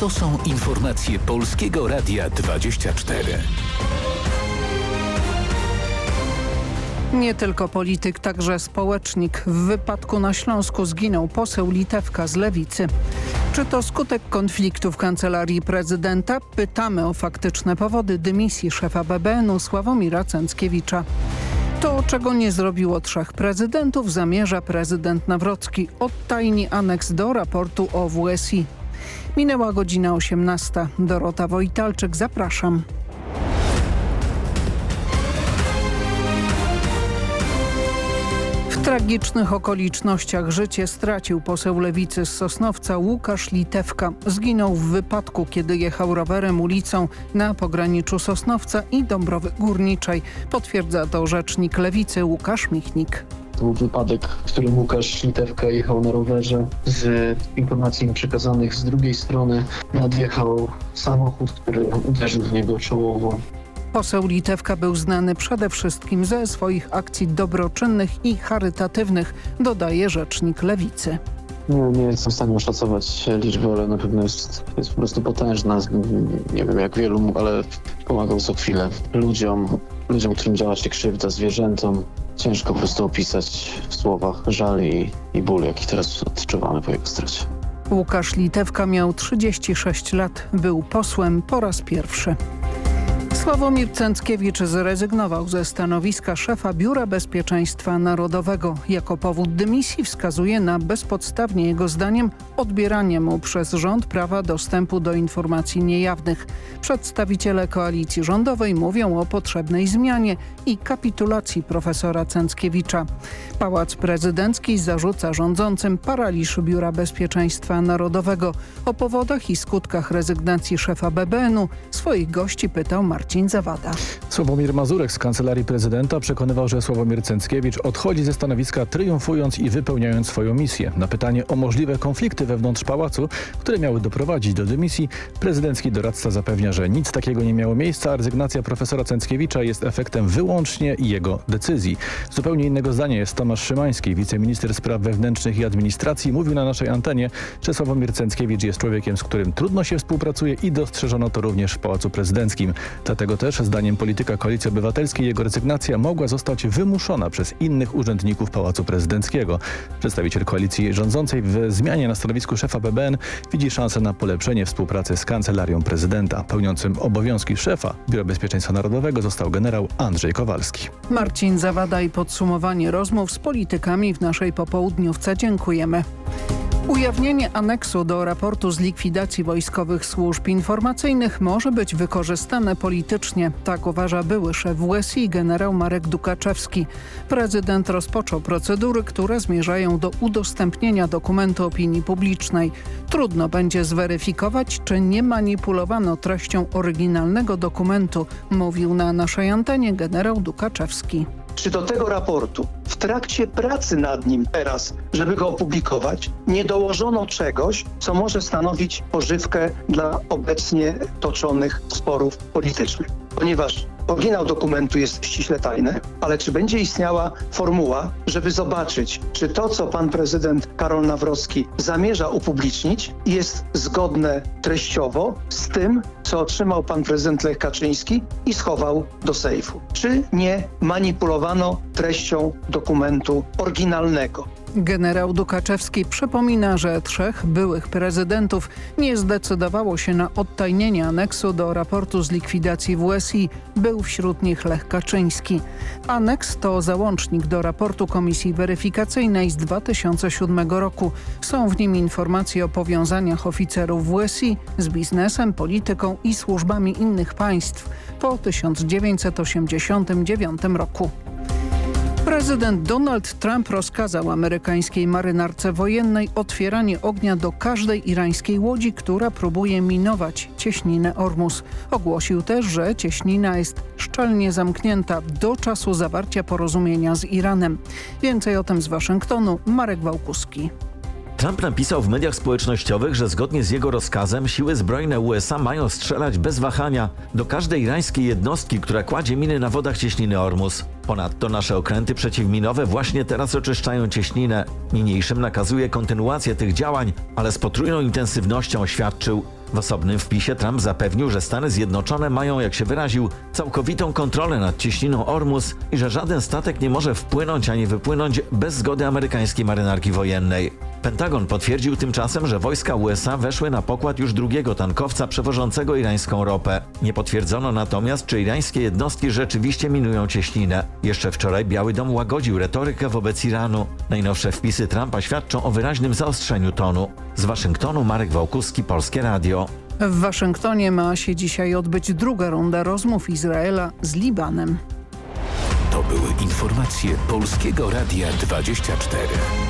To są informacje Polskiego Radia 24. Nie tylko polityk, także społecznik. W wypadku na Śląsku zginął poseł Litewka z Lewicy. Czy to skutek konfliktu w kancelarii prezydenta? Pytamy o faktyczne powody dymisji szefa BBN-u Sławomira Cęckiewicza. To, czego nie zrobiło trzech prezydentów, zamierza prezydent Nawrocki. Odtajni aneks do raportu o WSI. Minęła godzina 18. Dorota Wojtalczyk, zapraszam. W tragicznych okolicznościach życie stracił poseł lewicy z Sosnowca Łukasz Litewka. Zginął w wypadku, kiedy jechał rowerem ulicą na pograniczu Sosnowca i Dąbrowy Górniczej. Potwierdza to rzecznik lewicy Łukasz Michnik. To był wypadek, w którym Łukasz Litewka jechał na rowerze. Z informacji przekazanych z drugiej strony nadjechał samochód, który uderzył w niego czołowo. Poseł Litewka był znany przede wszystkim ze swoich akcji dobroczynnych i charytatywnych, dodaje rzecznik lewicy. Nie, nie jestem w stanie oszacować liczby, ale na pewno jest, jest po prostu potężna. Nie wiem jak wielu, ale pomagał co chwilę ludziom, ludziom, którym działa się krzywda, zwierzętom. Ciężko po prostu opisać w słowach żal i, i ból, jaki teraz odczuwamy po jego stracie. Łukasz Litewka miał 36 lat, był posłem po raz pierwszy. Sławomir Cęckiewicz zrezygnował ze stanowiska szefa Biura Bezpieczeństwa Narodowego. Jako powód dymisji wskazuje na bezpodstawnie jego zdaniem odbieranie mu przez rząd prawa dostępu do informacji niejawnych. Przedstawiciele koalicji rządowej mówią o potrzebnej zmianie i kapitulacji profesora Cęckiewicza. Pałac Prezydencki zarzuca rządzącym paraliż Biura Bezpieczeństwa Narodowego. O powodach i skutkach rezygnacji szefa BBN-u swoich gości pytał Marcin Zawada. Sławomir Mazurek z Kancelarii Prezydenta przekonywał, że Sławomir Cęckiewicz odchodzi ze stanowiska triumfując i wypełniając swoją misję. Na pytanie o możliwe konflikty wewnątrz pałacu, które miały doprowadzić do dymisji, prezydencki doradca zapewnia, że nic takiego nie miało miejsca, a rezygnacja profesora Cęckiewicza jest efektem wyłącznie jego decyzji. Zupełnie innego zdania jest Tomasz Szymański, wiceminister spraw wewnętrznych i administracji, mówił na naszej antenie, że Sławomir Cęckiewicz jest człowiekiem, z którym trudno się współpracuje i dostrzeżono to również w Pałacu Prezydenckim. Dlatego też, zdaniem polityka Koalicji Obywatelskiej, jego rezygnacja mogła zostać wymuszona przez innych urzędników Pałacu Prezydenckiego. Przedstawiciel koalicji rządzącej w zmianie na stanowisku szefa BBN widzi szansę na polepszenie współpracy z Kancelarią Prezydenta. Pełniącym obowiązki szefa Biura Bezpieczeństwa Narodowego został generał Andrzej Kowalski. Marcin Zawada i podsumowanie rozmów z politykami w naszej popołudniówce. Dziękujemy. Ujawnienie aneksu do raportu z likwidacji wojskowych służb informacyjnych może być wykorzystane politycznie. Tak uważa były szef WSI generał Marek Dukaczewski. Prezydent rozpoczął procedury, które zmierzają do udostępnienia dokumentu opinii publicznej. Trudno będzie zweryfikować, czy nie manipulowano treścią oryginalnego dokumentu, mówił na naszej antenie generał Dukaczewski czy do tego raportu w trakcie pracy nad nim teraz, żeby go opublikować, nie dołożono czegoś, co może stanowić pożywkę dla obecnie toczonych sporów politycznych. Ponieważ Oryginał dokumentu jest ściśle tajny, ale czy będzie istniała formuła, żeby zobaczyć, czy to, co pan prezydent Karol Nawrocki zamierza upublicznić, jest zgodne treściowo z tym, co otrzymał pan prezydent Lech Kaczyński i schował do sejfu? Czy nie manipulowano treścią dokumentu oryginalnego? Generał Dukaczewski przypomina, że trzech byłych prezydentów nie zdecydowało się na odtajnienie aneksu do raportu z likwidacji WSI. Był wśród nich Lech Kaczyński. Aneks to załącznik do raportu Komisji Weryfikacyjnej z 2007 roku. Są w nim informacje o powiązaniach oficerów WSI z biznesem, polityką i służbami innych państw po 1989 roku. Prezydent Donald Trump rozkazał amerykańskiej marynarce wojennej otwieranie ognia do każdej irańskiej łodzi, która próbuje minować cieśninę Ormus. Ogłosił też, że cieśnina jest szczelnie zamknięta do czasu zawarcia porozumienia z Iranem. Więcej o tym z Waszyngtonu Marek Wałkuski. Trump napisał w mediach społecznościowych, że zgodnie z jego rozkazem siły zbrojne USA mają strzelać bez wahania do każdej irańskiej jednostki, która kładzie miny na wodach cieśniny Ormus. Ponadto nasze okręty przeciwminowe właśnie teraz oczyszczają cieśninę. Niniejszym nakazuje kontynuację tych działań, ale z potrójną intensywnością oświadczył. W osobnym wpisie Trump zapewnił, że Stany Zjednoczone mają, jak się wyraził, całkowitą kontrolę nad cieśniną Ormus i że żaden statek nie może wpłynąć ani wypłynąć bez zgody amerykańskiej marynarki wojennej. Pentagon potwierdził tymczasem, że wojska USA weszły na pokład już drugiego tankowca przewożącego irańską ropę. Nie potwierdzono natomiast, czy irańskie jednostki rzeczywiście minują cieśninę. Jeszcze wczoraj Biały Dom łagodził retorykę wobec Iranu. Najnowsze wpisy Trumpa świadczą o wyraźnym zaostrzeniu tonu. Z Waszyngtonu Marek Wałkuski, Polskie Radio. W Waszyngtonie ma się dzisiaj odbyć druga runda rozmów Izraela z Libanem. To były informacje Polskiego Radia 24.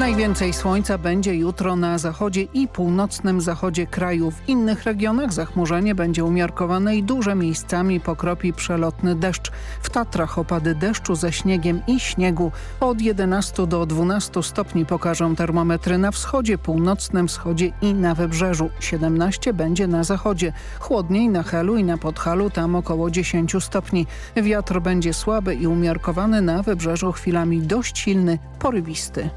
Najwięcej słońca będzie jutro na zachodzie i północnym zachodzie kraju. W innych regionach zachmurzenie będzie umiarkowane i duże miejscami pokropi przelotny deszcz. W Tatrach opady deszczu ze śniegiem i śniegu. Od 11 do 12 stopni pokażą termometry na wschodzie, północnym wschodzie i na wybrzeżu. 17 będzie na zachodzie. Chłodniej na Helu i na Podhalu, tam około 10 stopni. Wiatr będzie słaby i umiarkowany na wybrzeżu chwilami dość silny, porywisty.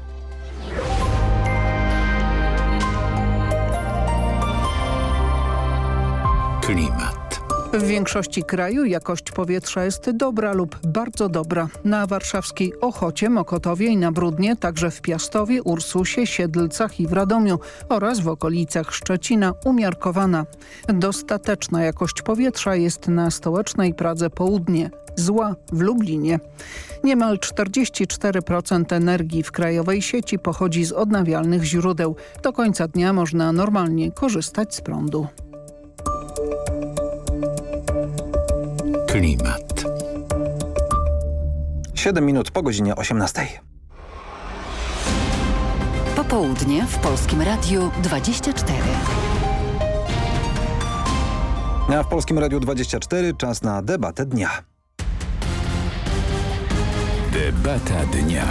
Klimat. W większości kraju jakość powietrza jest dobra lub bardzo dobra. Na warszawskiej Ochocie, Mokotowie i na Brudnie, także w Piastowie, Ursusie, Siedlcach i w Radomiu oraz w okolicach Szczecina umiarkowana. Dostateczna jakość powietrza jest na stołecznej Pradze Południe, zła w Lublinie. Niemal 44% energii w krajowej sieci pochodzi z odnawialnych źródeł. Do końca dnia można normalnie korzystać z prądu. Klimat. 7 minut po godzinie 18. Popołudnie w Polskim Radiu 24. A w Polskim Radiu 24 czas na debatę dnia. Debata dnia.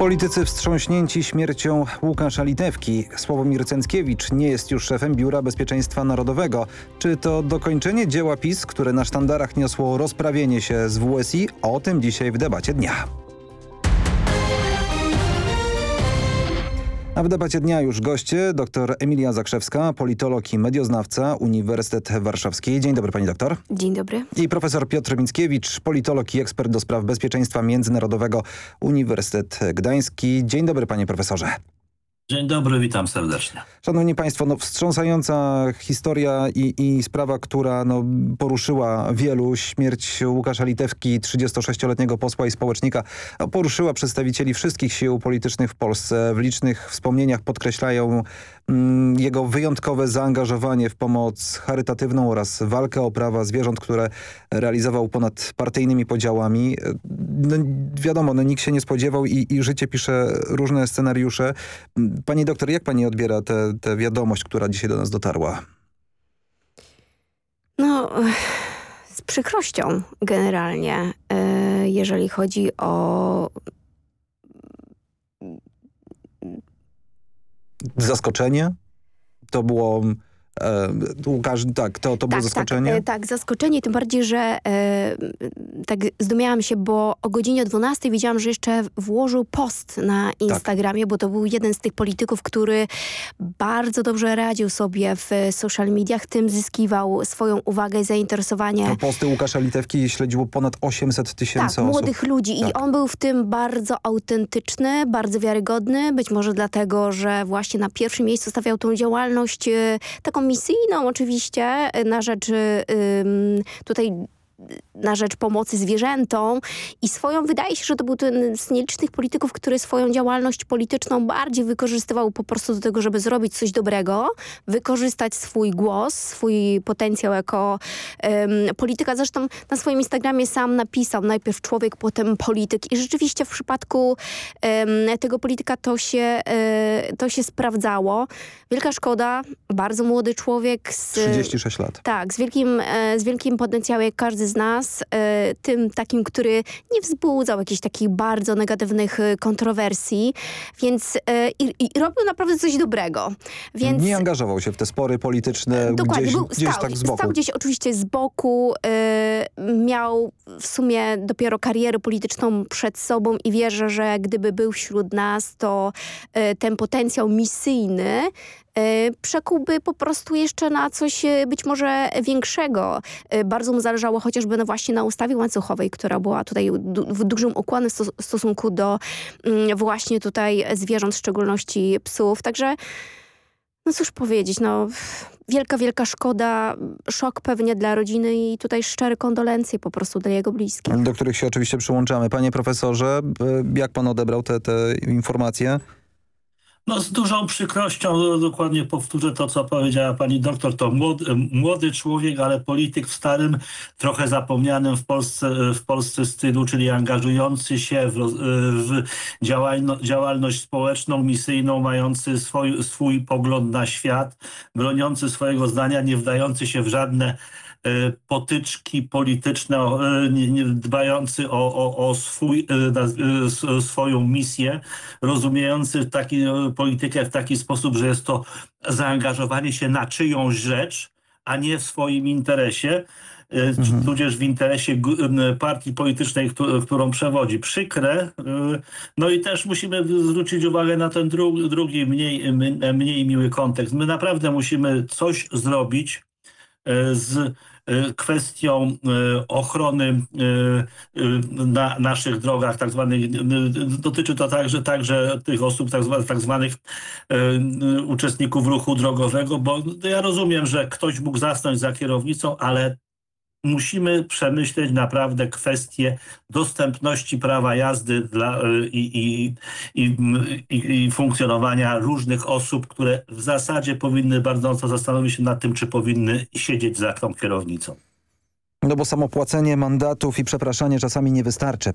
Politycy wstrząśnięci śmiercią Łukasza Litewki. Sławomir Cęckiewicz nie jest już szefem Biura Bezpieczeństwa Narodowego. Czy to dokończenie dzieła PiS, które na sztandarach niosło rozprawienie się z WSI? O tym dzisiaj w debacie dnia. A w debacie dnia już goście dr Emilia Zakrzewska, politolog i medioznawca Uniwersytet Warszawski. Dzień dobry pani doktor. Dzień dobry. I profesor Piotr Mickiewicz, politolog i ekspert do spraw bezpieczeństwa międzynarodowego Uniwersytet Gdański. Dzień dobry panie profesorze. Dzień dobry, witam serdecznie. Szanowni Państwo, no wstrząsająca historia i, i sprawa, która no, poruszyła wielu. Śmierć Łukasza Litewki, 36-letniego posła i społecznika, no, poruszyła przedstawicieli wszystkich sił politycznych w Polsce. W licznych wspomnieniach podkreślają jego wyjątkowe zaangażowanie w pomoc charytatywną oraz walkę o prawa zwierząt, które realizował ponad partyjnymi podziałami. No, wiadomo, no, nikt się nie spodziewał i, i życie pisze różne scenariusze. Pani doktor, jak pani odbiera tę wiadomość, która dzisiaj do nas dotarła? No, z przykrością generalnie, jeżeli chodzi o... Zaskoczenie? To było E, Łukasz, tak, to, to tak, było zaskoczenie? Tak, tak, zaskoczenie, tym bardziej, że e, tak zdumiałam się, bo o godzinie 12 widziałam, że jeszcze włożył post na Instagramie, tak. bo to był jeden z tych polityków, który bardzo dobrze radził sobie w social mediach, tym zyskiwał swoją uwagę i zainteresowanie. To posty Łukasza Litewki śledziło ponad 800 tysięcy tak, osób. młodych ludzi tak. i on był w tym bardzo autentyczny, bardzo wiarygodny, być może dlatego, że właśnie na pierwszym miejscu stawiał tą działalność e, taką misyjną oczywiście na rzecz tutaj na rzecz pomocy zwierzętom i swoją, wydaje się, że to był ten z nielicznych polityków, który swoją działalność polityczną bardziej wykorzystywał po prostu do tego, żeby zrobić coś dobrego, wykorzystać swój głos, swój potencjał jako um, polityka. Zresztą na swoim Instagramie sam napisał najpierw człowiek, potem polityk i rzeczywiście w przypadku um, tego polityka to się, um, to się sprawdzało. Wielka szkoda, bardzo młody człowiek. Z, 36 lat. Tak, z wielkim, e, z wielkim potencjałem, jak każdy z nas czas tym takim, który nie wzbudzał jakichś takich bardzo negatywnych kontrowersji, więc i, i robił naprawdę coś dobrego. Więc, nie angażował się w te spory polityczne dokładnie, gdzieś, był, gdzieś stał, tak z boku. Stał gdzieś oczywiście z boku, miał w sumie dopiero karierę polityczną przed sobą i wierzę, że gdyby był wśród nas, to ten potencjał misyjny przekułby po prostu jeszcze na coś być może większego. Bardzo mu zależało chociażby no właśnie na ustawie łańcuchowej, która była tutaj w dużym układzie w stosunku do właśnie tutaj zwierząt, w szczególności psów. Także no cóż powiedzieć, no wielka, wielka szkoda, szok pewnie dla rodziny i tutaj szczere kondolencje po prostu dla jego bliskich. Do których się oczywiście przyłączamy. Panie profesorze, jak pan odebrał te, te informacje? No z dużą przykrością dokładnie powtórzę to, co powiedziała pani doktor. To młody, młody człowiek, ale polityk w starym, trochę zapomnianym w Polsce, w Polsce stylu, czyli angażujący się w, w działalność społeczną, misyjną, mający swój, swój pogląd na świat, broniący swojego zdania, nie wdający się w żadne potyczki polityczne, dbający o, o, o swój, swoją misję, rozumiejący taki, politykę w taki sposób, że jest to zaangażowanie się na czyjąś rzecz, a nie w swoim interesie, mhm. tudzież w interesie partii politycznej, którą przewodzi. Przykre. No i też musimy zwrócić uwagę na ten drugi, mniej, mniej miły kontekst. My naprawdę musimy coś zrobić z kwestią ochrony na naszych drogach, tak zwanych, dotyczy to także, także tych osób, tak zwanych, tak zwanych uczestników ruchu drogowego, bo ja rozumiem, że ktoś mógł zasnąć za kierownicą, ale musimy przemyśleć naprawdę kwestię dostępności prawa jazdy dla, i, i, i, i, funkcjonowania różnych osób, które w zasadzie powinny bardzo mocno zastanowić się nad tym, czy powinny siedzieć za tą kierownicą. No bo samo płacenie mandatów i przepraszanie czasami nie wystarczy.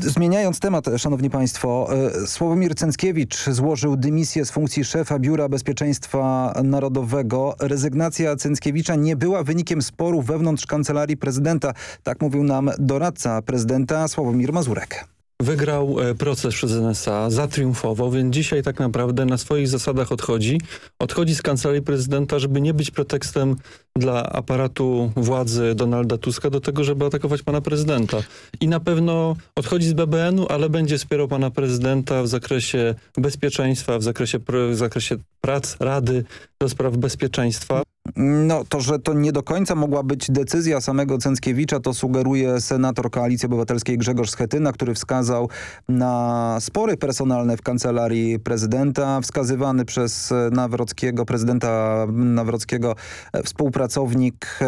Zmieniając temat, szanowni państwo, Sławomir Cęckiewicz złożył dymisję z funkcji szefa Biura Bezpieczeństwa Narodowego. Rezygnacja Cęckiewicza nie była wynikiem sporu wewnątrz Kancelarii Prezydenta. Tak mówił nam doradca prezydenta Sławomir Mazurek. Wygrał proces przez NSA, zatriumfował, więc dzisiaj tak naprawdę na swoich zasadach odchodzi. Odchodzi z kancelarii prezydenta, żeby nie być pretekstem dla aparatu władzy Donalda Tuska do tego, żeby atakować pana prezydenta. I na pewno odchodzi z BBN-u, ale będzie wspierał pana prezydenta w zakresie bezpieczeństwa, w zakresie, w zakresie prac Rady do spraw bezpieczeństwa. No to, że to nie do końca mogła być decyzja samego Cęckiewicza, to sugeruje senator Koalicji Obywatelskiej Grzegorz Schetyna, który wskazał na spory personalne w kancelarii prezydenta, wskazywany przez Nawrockiego, prezydenta Nawrockiego współpracownik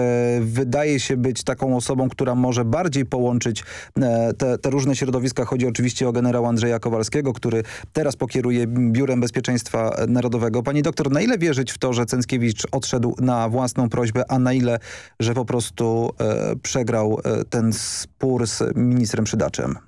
wydaje się być taką osobą, która może bardziej połączyć te, te różne środowiska. Chodzi oczywiście o generała Andrzeja Kowalskiego, który teraz pokieruje Biurem Bezpieczeństwa Narodowego. Pani doktor, na ile wierzyć w to, że Cęckiewicz odszedł na własną prośbę, a na ile, że po prostu e, przegrał e, ten spór z ministrem Przydaczem?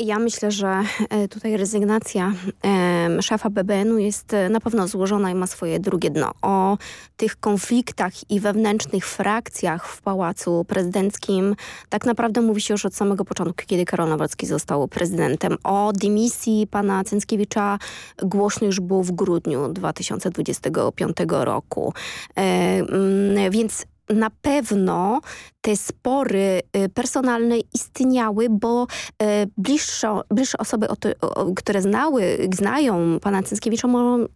Ja myślę, że tutaj rezygnacja e, szefa BBN-u jest na pewno złożona i ma swoje drugie dno. O tych konfliktach i wewnętrznych frakcjach w Pałacu Prezydenckim tak naprawdę mówi się już od samego początku, kiedy Karol Nawrocki został prezydentem. O dymisji pana Cęckiewicza głośno już było w grudniu 2025 roku. E, więc na pewno te spory personalne istniały, bo bliższe, bliższe osoby, które znały, znają pana Cęckiewicza,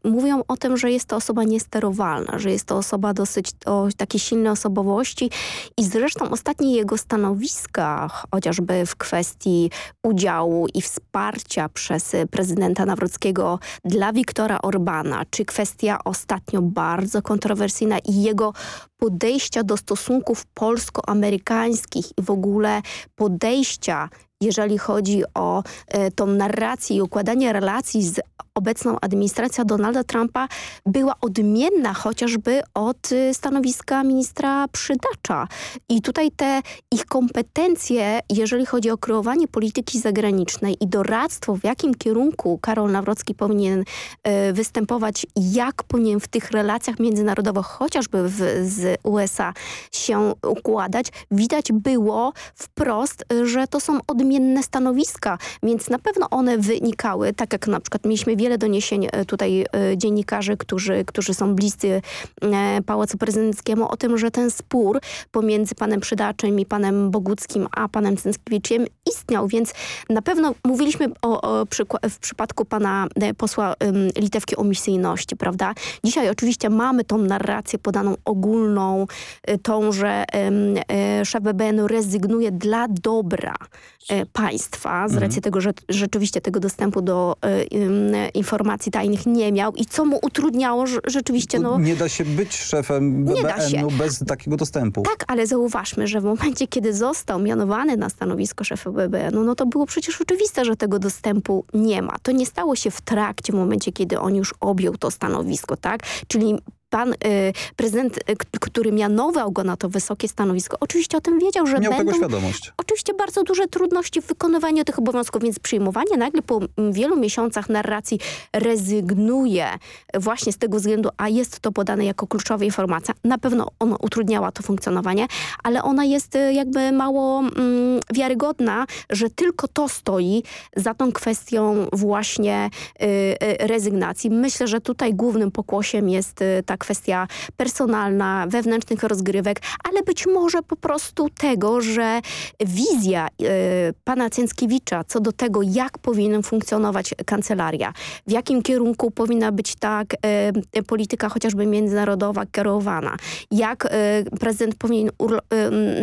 mówią o tym, że jest to osoba niesterowalna, że jest to osoba dosyć o takiej silnej osobowości. I zresztą ostatnie jego stanowiska, chociażby w kwestii udziału i wsparcia przez prezydenta Nawrockiego dla Wiktora Orbana, czy kwestia ostatnio bardzo kontrowersyjna i jego podejścia do stosunków polsko-amerykańskich i w ogóle podejścia jeżeli chodzi o e, tą narrację i układanie relacji z obecną administracja Donalda Trumpa była odmienna chociażby od y, stanowiska ministra Przydacza. I tutaj te ich kompetencje, jeżeli chodzi o kreowanie polityki zagranicznej i doradztwo, w jakim kierunku Karol Nawrocki powinien y, występować, jak powinien w tych relacjach międzynarodowych, chociażby w, z USA się układać, widać było wprost, że to są odmienne stanowiska, więc na pewno one wynikały, tak jak na przykład mieliśmy wiele doniesień e, tutaj e, dziennikarzy, którzy, którzy są bliscy e, Pałacu Prezydenckiemu o tym, że ten spór pomiędzy panem Przydaczym i panem Boguckim, a panem Cęckiewiczem istniał, więc na pewno mówiliśmy o, o w przypadku pana posła Litewki o misyjności, prawda? Dzisiaj oczywiście mamy tą narrację podaną ogólną, tą, że szef BBN rezygnuje dla dobra państwa z racji mhm. tego, że rzeczywiście tego dostępu do informacji tajnych nie miał i co mu utrudniało rzeczywiście... No, nie da się być szefem BBN-u bez takiego dostępu. Tak, ale zauważmy, że w momencie, kiedy został mianowany na stanowisko szefa BBN-u, no to było przecież oczywiste, że tego dostępu nie ma. To nie stało się w trakcie, w momencie, kiedy on już objął to stanowisko, tak? Czyli pan y, prezydent, y, który mianował go na to wysokie stanowisko, oczywiście o tym wiedział, że Miał będą świadomość. oczywiście bardzo duże trudności w wykonywaniu tych obowiązków, więc przyjmowanie nagle po wielu miesiącach narracji rezygnuje właśnie z tego względu, a jest to podane jako kluczowa informacja. Na pewno ona utrudniała to funkcjonowanie, ale ona jest y, jakby mało mm, wiarygodna, że tylko to stoi za tą kwestią właśnie y, y, rezygnacji. Myślę, że tutaj głównym pokłosiem jest tak kwestia personalna, wewnętrznych rozgrywek, ale być może po prostu tego, że wizja y, pana Cęckiewicza co do tego, jak powinna funkcjonować kancelaria, w jakim kierunku powinna być tak y, polityka chociażby międzynarodowa kierowana, jak y, prezydent powinien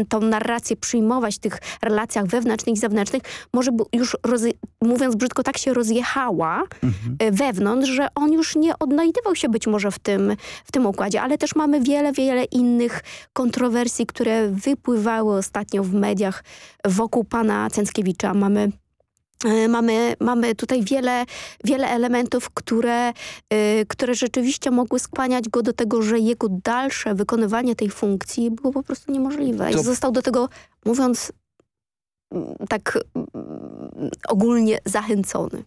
tą narrację przyjmować w tych relacjach wewnętrznych i zewnętrznych, może już mówiąc brzydko, tak się rozjechała mhm. wewnątrz, że on już nie odnajdywał się być może w tym, w tym układzie, ale też mamy wiele, wiele innych kontrowersji, które wypływały ostatnio w mediach wokół pana Cęckiewicza. Mamy e, Mamy, mamy tutaj wiele, wiele elementów, które, yy, które rzeczywiście mogły skłaniać go do tego, że jego dalsze wykonywanie tej funkcji było po prostu niemożliwe. To... I został do tego, mówiąc mm, tak mm, ogólnie zachęcony.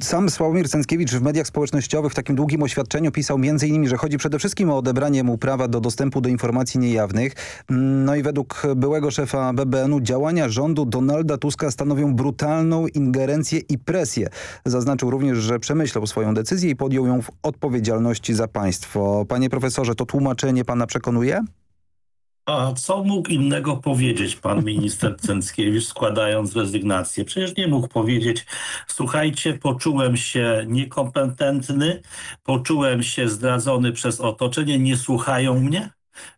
Sam Sławomir Cęckiewicz w mediach społecznościowych w takim długim oświadczeniu pisał m.in., że chodzi przede wszystkim o odebranie mu prawa do dostępu do informacji niejawnych. No i według byłego szefa BBN-u działania rządu Donalda Tuska stanowią brutalną ingerencję i presję. Zaznaczył również, że przemyślał swoją decyzję i podjął ją w odpowiedzialności za państwo. Panie profesorze, to tłumaczenie pana przekonuje? A co mógł innego powiedzieć pan minister Cęckiewicz składając rezygnację? Przecież nie mógł powiedzieć, słuchajcie, poczułem się niekompetentny, poczułem się zdradzony przez otoczenie, nie słuchają mnie?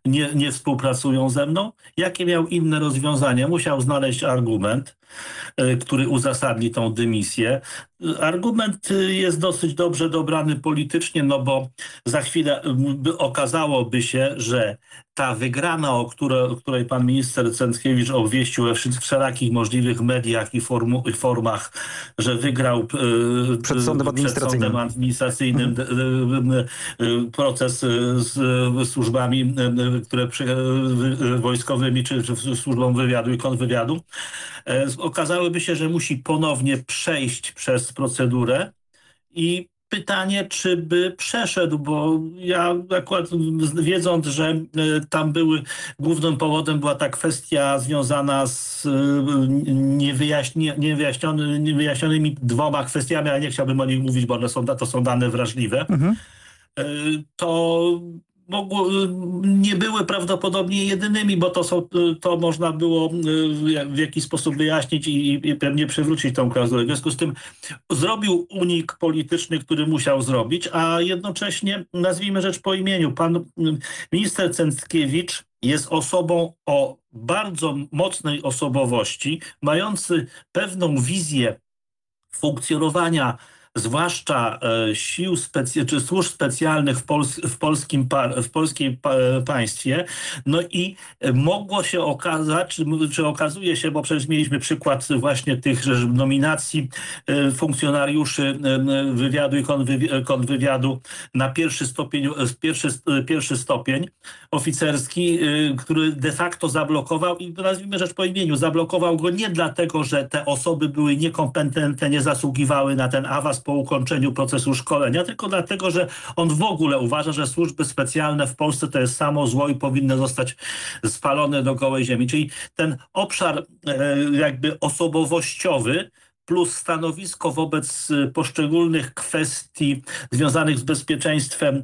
Nie, nie współpracują ze mną? Jakie miał inne rozwiązania? Musiał znaleźć argument, który uzasadni tą dymisję. Argument y, jest dosyć dobrze dobrany politycznie, no bo za chwilę y, okazałoby się, że ta wygrana, o, które, o której pan minister Cęckiewicz obwieścił we wszelakich możliwych mediach i, formu, i formach, że wygrał y, przed sądem administracyjnym, przed sądem administracyjnym mhm. proces z służbami które wojskowymi czy, czy służbą wywiadu i kontrwywiadu, okazałyby się, że musi ponownie przejść przez procedurę i pytanie, czy by przeszedł, bo ja akurat wiedząc, że e, tam były, głównym powodem była ta kwestia związana z e, niewyjaśni, niewyjaśniony, niewyjaśnionymi dwoma kwestiami, ale nie chciałbym o nich mówić, bo one są, to są dane wrażliwe, mhm. E, to mogło, nie były prawdopodobnie jedynymi, bo to, są, to można było y, w jakiś sposób wyjaśnić i, i pewnie przywrócić tą klauzulę. W związku z tym zrobił unik polityczny, który musiał zrobić, a jednocześnie nazwijmy rzecz po imieniu. Pan y, minister Cęckiewicz jest osobą o bardzo mocnej osobowości, mający pewną wizję funkcjonowania zwłaszcza e, sił specy czy służb specjalnych w, Pols w polskim w polskiej pa państwie. No i mogło się okazać, czy, czy, okazuje się, bo przecież mieliśmy przykład właśnie tych nominacji funkcjonariuszy wywiadu i konwywiadu na pierwszy stopień, pierwszy, pierwszy stopień oficerski, który de facto zablokował i nazwijmy rzecz po imieniu, zablokował go nie dlatego, że te osoby były niekompetentne, nie zasługiwały na ten awans po ukończeniu procesu szkolenia, tylko dlatego, że on w ogóle uważa, że służby specjalne w Polsce to jest samo zło i powinny zostać spalone do gołej ziemi. Czyli ten obszar e, jakby osobowościowy plus stanowisko wobec y, poszczególnych kwestii związanych z bezpieczeństwem y,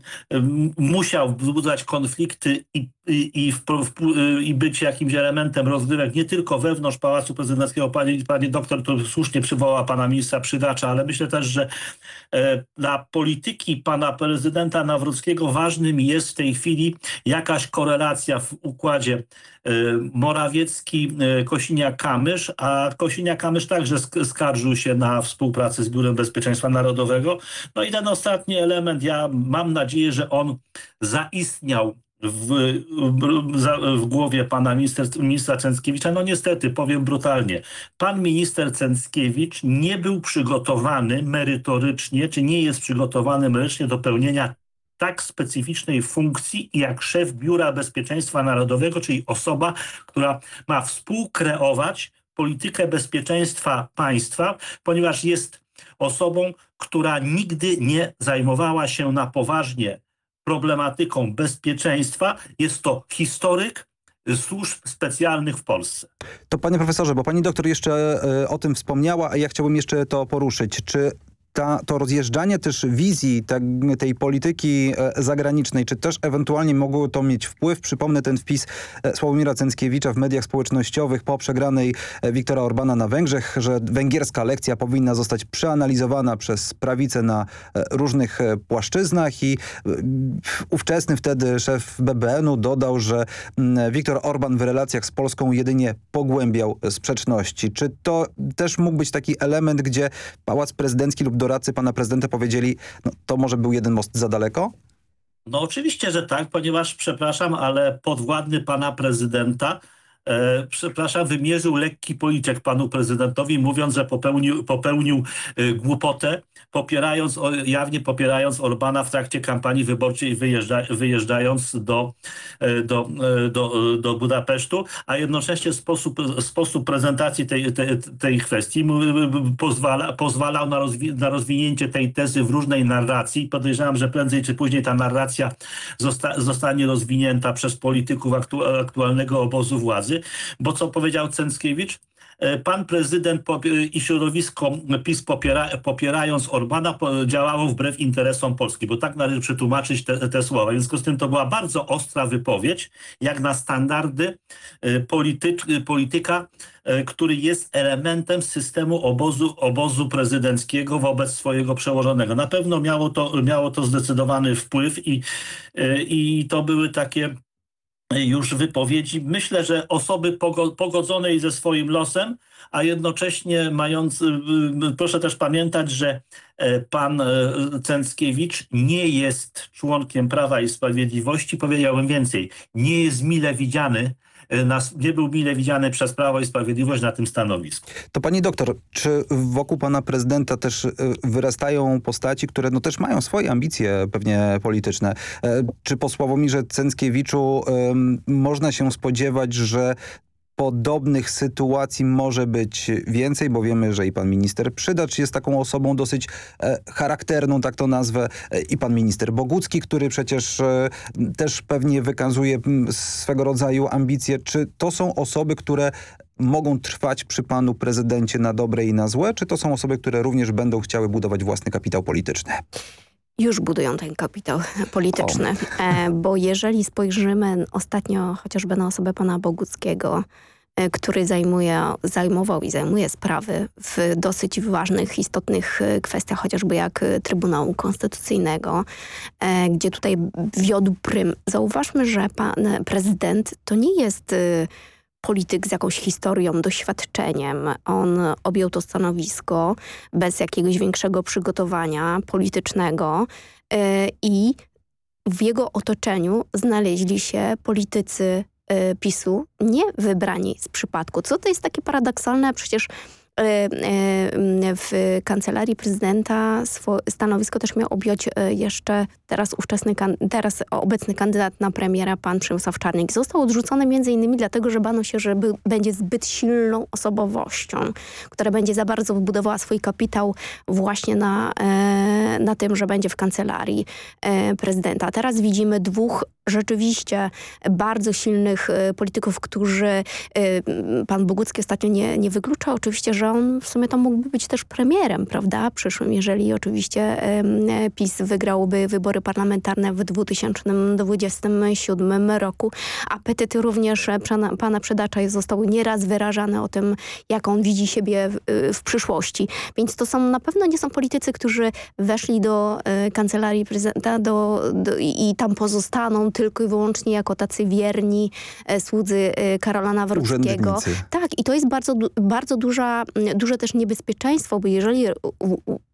musiał wzbudzać konflikty i, i, i, w, y, i, być jakimś elementem rozgrywek nie tylko wewnątrz Pałacu Prezydenckiego. Pani, pani doktor tu słusznie przywołała pana ministra Przydacza, ale myślę też, że e, dla polityki pana prezydenta Nawrockiego ważnym jest w tej chwili jakaś korelacja w układzie e, Morawiecki-Kosiniak-Kamysz, a Kosiniak-Kamysz także skarży skarżył się na współpracę z Biurem Bezpieczeństwa Narodowego. No i ten ostatni element, ja mam nadzieję, że on zaistniał w, w, głowie pana minister, ministra Cęckiewicza. No niestety, powiem brutalnie, pan minister Cęckiewicz nie był przygotowany merytorycznie, czy nie jest przygotowany merytorycznie do pełnienia tak specyficznej funkcji jak szef Biura Bezpieczeństwa Narodowego, czyli osoba, która ma współkreować politykę bezpieczeństwa państwa, ponieważ jest osobą, która nigdy nie zajmowała się na poważnie problematyką bezpieczeństwa. Jest to historyk, służb specjalnych w Polsce. To panie profesorze, bo pani doktor jeszcze e, o tym wspomniała, a ja chciałbym jeszcze to poruszyć. Czy ta, to rozjeżdżanie też wizji te, tej polityki e, zagranicznej, czy też ewentualnie mogło to mieć wpływ? Przypomnę ten wpis e, Sławomira Cęckiewicza w mediach społecznościowych po przegranej e, Wiktora Orbana na Węgrzech, że węgierska lekcja powinna zostać przeanalizowana przez prawicę na różnych płaszczyznach i ówczesny wtedy szef BBN-u dodał, że Wiktor Orban w relacjach z Polską jedynie pogłębiał sprzeczności. Czy to też mógł być taki element, gdzie Pałac Prezydencki lub doradcy pana prezydenta powiedzieli, no to może był jeden most za daleko? No oczywiście, że tak, ponieważ, przepraszam, ale podwładny pana prezydenta e, przepraszam, wymierzył lekki policzek panu prezydentowi, mówiąc, że popełnił, popełnił e, głupotę, popierając, jawnie popierając Orbana w trakcie kampanii wyborczej, wyjeżdża, wyjeżdżając do, e, do, e, do, do Budapesztu, a jednocześnie sposób, sposób prezentacji tej, tej, tej kwestii pozwala, pozwalał na, rozwi na rozwinięcie tej tezy w różnej narracji. Podejrzewam, że prędzej czy później ta narracja zosta zostanie rozwinięta przez polityków aktu aktualnego obozu władzy, bo co powiedział Cęckiewicz? E, pan prezydent i środowisko PiS popiera, popierając Orbana działało wbrew interesom Polski, bo tak należy przetłumaczyć te, te słowa. W związku z tym to była bardzo ostra wypowiedź, jak na standardy e, polityka, e, który jest elementem systemu obozu, obozu prezydenckiego wobec swojego przełożonego. Na pewno miało to, miało to zdecydowany wpływ i, i to były takie już wypowiedzi. Myślę, że osoby pogodzonej ze swoim losem, a jednocześnie mając, y, y, proszę też pamiętać, że e, pan e, Cęckiewicz nie jest członkiem Prawa i Sprawiedliwości, powiedziałbym więcej, nie jest mile widziany nie był mile widziany przez Prawo i Sprawiedliwość na tym stanowisku. To pani doktor, czy wokół pana prezydenta też e, wyrastają postaci, które no też mają swoje ambicje pewnie polityczne? E, czy po Sławomirze Cęckiewiczu można się spodziewać, że podobnych sytuacji może być więcej, bo wiemy, że i pan minister Przydacz jest taką osobą dosyć e, charakterną, tak to nazwę, e, i pan minister Bogucki, który przecież e, też pewnie wykazuje swego rodzaju ambicje. Czy to są osoby, które mogą trwać przy panu prezydencie na dobre i na złe, czy to są osoby, które również będą chciały budować własny kapitał polityczny? Już budują ten kapitał polityczny. E, bo jeżeli spojrzymy ostatnio chociażby na osobę pana Boguckiego, e, który zajmuje, zajmował i zajmuje sprawy w dosyć ważnych, istotnych e, kwestiach, chociażby jak Trybunału Konstytucyjnego, gdzie tutaj wiodł prym. Zauważmy, że pan prezydent to nie jest polityk z jakąś historią, doświadczeniem. On objął to stanowisko bez jakiegoś większego przygotowania politycznego i w jego otoczeniu znaleźli się politycy PiSu, nie wybrani z przypadku. Co to jest takie paradoksalne? Przecież w kancelarii prezydenta stanowisko też miał objąć e, jeszcze teraz ówczesny, teraz obecny kandydat na premiera, pan Przemysław Czarnik. Został odrzucony między innymi dlatego, że bano się, że będzie zbyt silną osobowością, która będzie za bardzo wybudowała swój kapitał właśnie na, na tym, że będzie w kancelarii prezydenta. Teraz widzimy dwóch rzeczywiście bardzo silnych polityków, którzy pan Bogucki ostatnio nie, nie wyklucza oczywiście, że on w sumie to mógłby być też premierem, prawda, przyszłym, jeżeli oczywiście PiS wygrałby wybory parlamentarne w 2027 roku. Apetyty również pana, pana Przedacza zostały nieraz wyrażane o tym, jak on widzi siebie w, w przyszłości. Więc to są na pewno nie są politycy, którzy weszli do e, kancelarii prezydenta do, do, i tam pozostaną tylko i wyłącznie jako tacy wierni e, słudzy e, Karola Nawrockiego. Tak, i to jest bardzo, bardzo duża duże też niebezpieczeństwo, bo jeżeli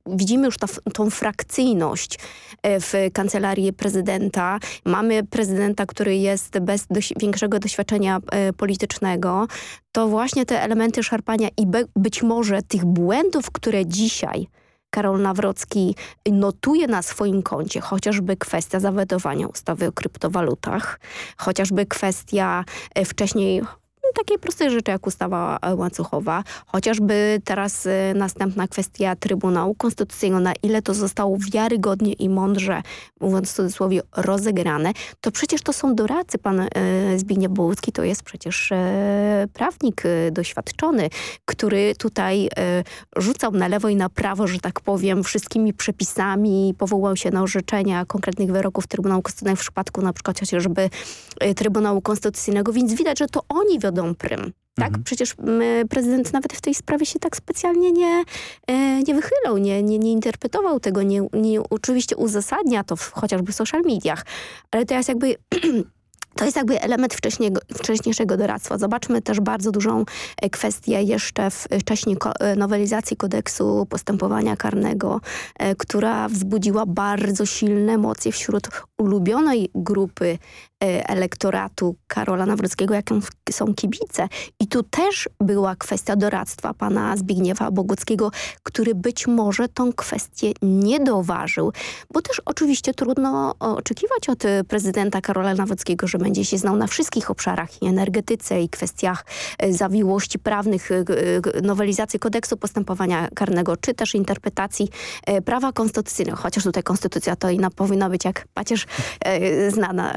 widzimy już ta, tą frakcyjność e, w kancelarii prezydenta. Mamy prezydenta, który jest bez doś większego doświadczenia e, politycznego. To właśnie te elementy szarpania i być może tych błędów, które dzisiaj Karol Nawrocki notuje na swoim koncie, chociażby kwestia zawetowania ustawy o kryptowalutach, chociażby kwestia e, wcześniej takiej prostej rzeczy jak ustawa łańcuchowa. Chociażby teraz y, następna kwestia Trybunału Konstytucyjnego, na ile to zostało wiarygodnie i mądrze, mówiąc w cudzysłowie, rozegrane, to przecież to są doradcy. Pan y, Zbigniew Bołucki to jest przecież y, prawnik doświadczony, który tutaj rzucał na lewo i na prawo, że tak powiem, wszystkimi przepisami, powołał się na orzeczenia konkretnych wyroków Trybunału Konstytucyjnego w przypadku na przykład chociażby Trybunału Konstytucyjnego, więc widać, że to oni wiodą prym. Tak? Mhm. Przecież prezydent nawet w tej sprawie się tak specjalnie nie, e, nie wychylał, nie, nie, nie interpretował tego, nie, nie oczywiście uzasadnia to w, chociażby w social mediach, ale teraz jakby To jest jakby element wcześniejszego doradztwa. Zobaczmy też bardzo dużą e, kwestię jeszcze wcześniej e, nowelizacji kodeksu postępowania karnego, która wzbudziła bardzo silne emocje wśród ulubionej grupy elektoratu Karola Nawrockiego, jaką są kibice. I tu też była kwestia doradztwa pana Zbigniewa Boguckiego, który być może tą kwestię nie doważył, bo też oczywiście trudno oczekiwać od prezydenta Karola Nawrockiego, że będzie się znał na wszystkich obszarach i energetyce i kwestiach e, zawiłości prawnych, e, nowelizacji kodeksu postępowania karnego, czy też interpretacji prawa konstytucyjnego, chociaż tutaj konstytucja to inna powinna być jak pacierz znana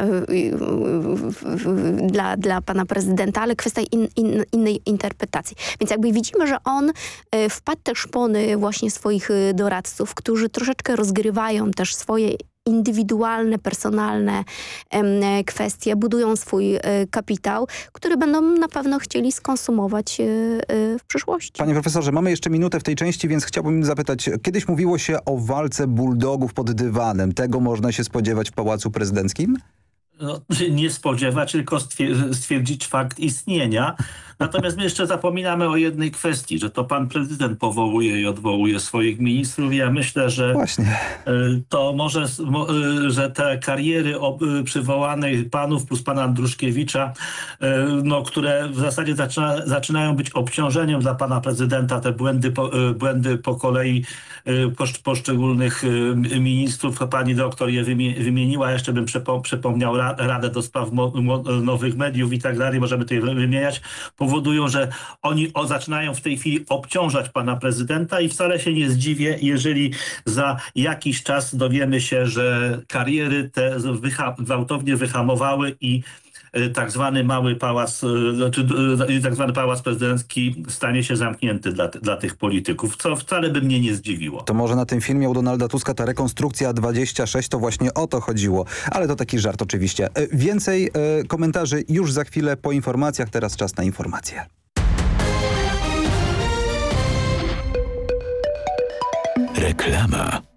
dla, dla pana prezydenta, ale kwestia in, in, innej interpretacji. Więc jakby widzimy, że on e, wpadł też szpony właśnie swoich e, doradców, którzy troszeczkę rozgrywają też swoje indywidualne, personalne e, kwestie, budują swój kapitał, który będą na pewno chcieli skonsumować w przyszłości. Panie profesorze, mamy jeszcze minutę w tej części, więc chciałbym zapytać, kiedyś mówiło się o walce bulldogów pod dywanem. Tego można się spodziewać w Pałacu Prezydenckim? No, nie spodziewać, tylko stwierdzić fakt istnienia. Natomiast my jeszcze zapominamy o jednej kwestii, że to pan prezydent powołuje i odwołuje swoich ministrów. Ja myślę, że Właśnie. E, to może, e, że te kariery e, przywołanych panów plus pana Andruszkiewicza, no, które w zasadzie zaczyna, zaczynają być obciążeniem dla pana prezydenta, te błędy po, błędy po kolei poszczególnych ministrów, pani doktor je wymieniła, jeszcze bym przypomniał Radę do Spraw Nowych Mediów i tak dalej, możemy tutaj wymieniać, powodują, że oni o, zaczynają w tej chwili obciążać pana prezydenta i wcale się nie zdziwię, jeżeli za jakiś czas dowiemy się, że kariery te wyha gwałtownie wyhamowały i tak zwany mały pałac, y, znaczy y, tak zwany pałac prezydencki stanie się zamknięty dla, dla tych polityków, co wcale by mnie nie zdziwiło. To może na tym filmie u Donalda Tuska ta rekonstrukcja 26 to właśnie o to chodziło, ale to taki żart oczywiście. E, więcej e, komentarzy już za chwilę po informacjach, teraz czas na informacje. Reklama.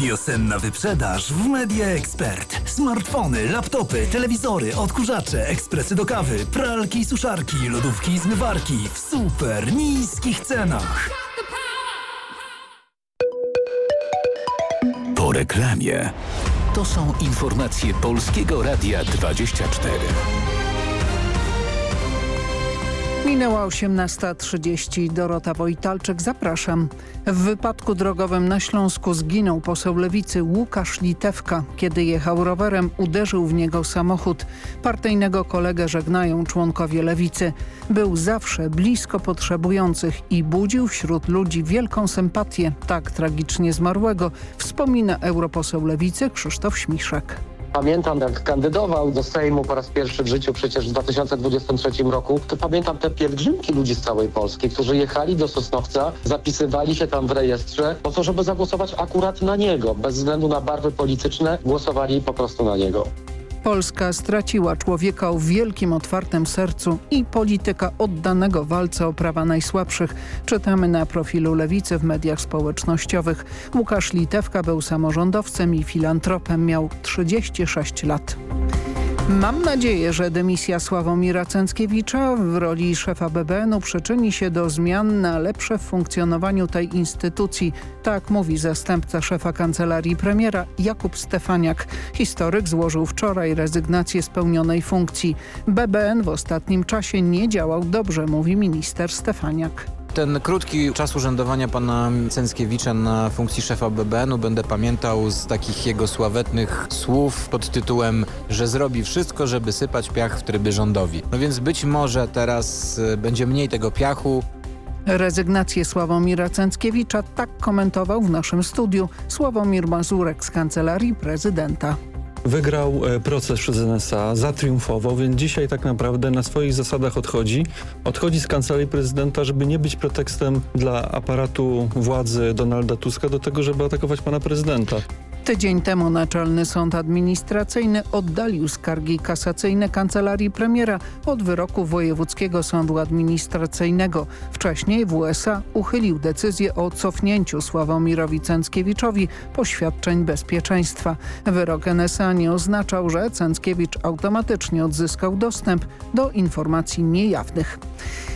Wiosenna wyprzedaż w Media Expert. Smartfony, laptopy, telewizory, odkurzacze, ekspresy do kawy, pralki suszarki, lodówki i zmywarki w super niskich cenach. Po reklamie. To są informacje Polskiego Radia 24. Minęła 18.30. Dorota Wojtalczyk, zapraszam. W wypadku drogowym na Śląsku zginął poseł Lewicy Łukasz Litewka. Kiedy jechał rowerem, uderzył w niego samochód. Partyjnego kolegę żegnają członkowie Lewicy. Był zawsze blisko potrzebujących i budził wśród ludzi wielką sympatię. Tak tragicznie zmarłego wspomina europoseł Lewicy Krzysztof Śmiszek. Pamiętam, jak kandydował do Sejmu po raz pierwszy w życiu przecież w 2023 roku, to pamiętam te pielgrzymki ludzi z całej Polski, którzy jechali do Sosnowca, zapisywali się tam w rejestrze po to, żeby zagłosować akurat na niego. Bez względu na barwy polityczne głosowali po prostu na niego. Polska straciła człowieka o wielkim, otwartym sercu i polityka oddanego walce o prawa najsłabszych. Czytamy na profilu Lewicy w mediach społecznościowych. Łukasz Litewka był samorządowcem i filantropem. Miał 36 lat. Mam nadzieję, że dymisja Sławomira Cęckiewicza w roli szefa BBN-u przyczyni się do zmian na lepsze w funkcjonowaniu tej instytucji. Tak mówi zastępca szefa kancelarii premiera Jakub Stefaniak. Historyk złożył wczoraj rezygnację z pełnionej funkcji. BBN w ostatnim czasie nie działał dobrze, mówi minister Stefaniak. Ten krótki czas urzędowania pana Cęckiewicza na funkcji szefa BBN-u będę pamiętał z takich jego sławetnych słów pod tytułem, że zrobi wszystko, żeby sypać piach w tryby rządowi. No więc być może teraz będzie mniej tego piachu, Rezygnację Sławomira Cęckiewicza tak komentował w naszym studiu Sławomir Mazurek z Kancelarii Prezydenta. Wygrał proces przez NSA, zatriumfował, więc dzisiaj tak naprawdę na swoich zasadach odchodzi. Odchodzi z kancelarii prezydenta, żeby nie być pretekstem dla aparatu władzy Donalda Tuska do tego, żeby atakować pana prezydenta. Tydzień temu Naczelny Sąd Administracyjny oddalił skargi kasacyjne Kancelarii Premiera od wyroku Wojewódzkiego Sądu Administracyjnego. Wcześniej w USA uchylił decyzję o cofnięciu Sławomirowi Cęckiewiczowi poświadczeń bezpieczeństwa. Wyrok NSA nie oznaczał, że Cęckiewicz automatycznie odzyskał dostęp do informacji niejawnych.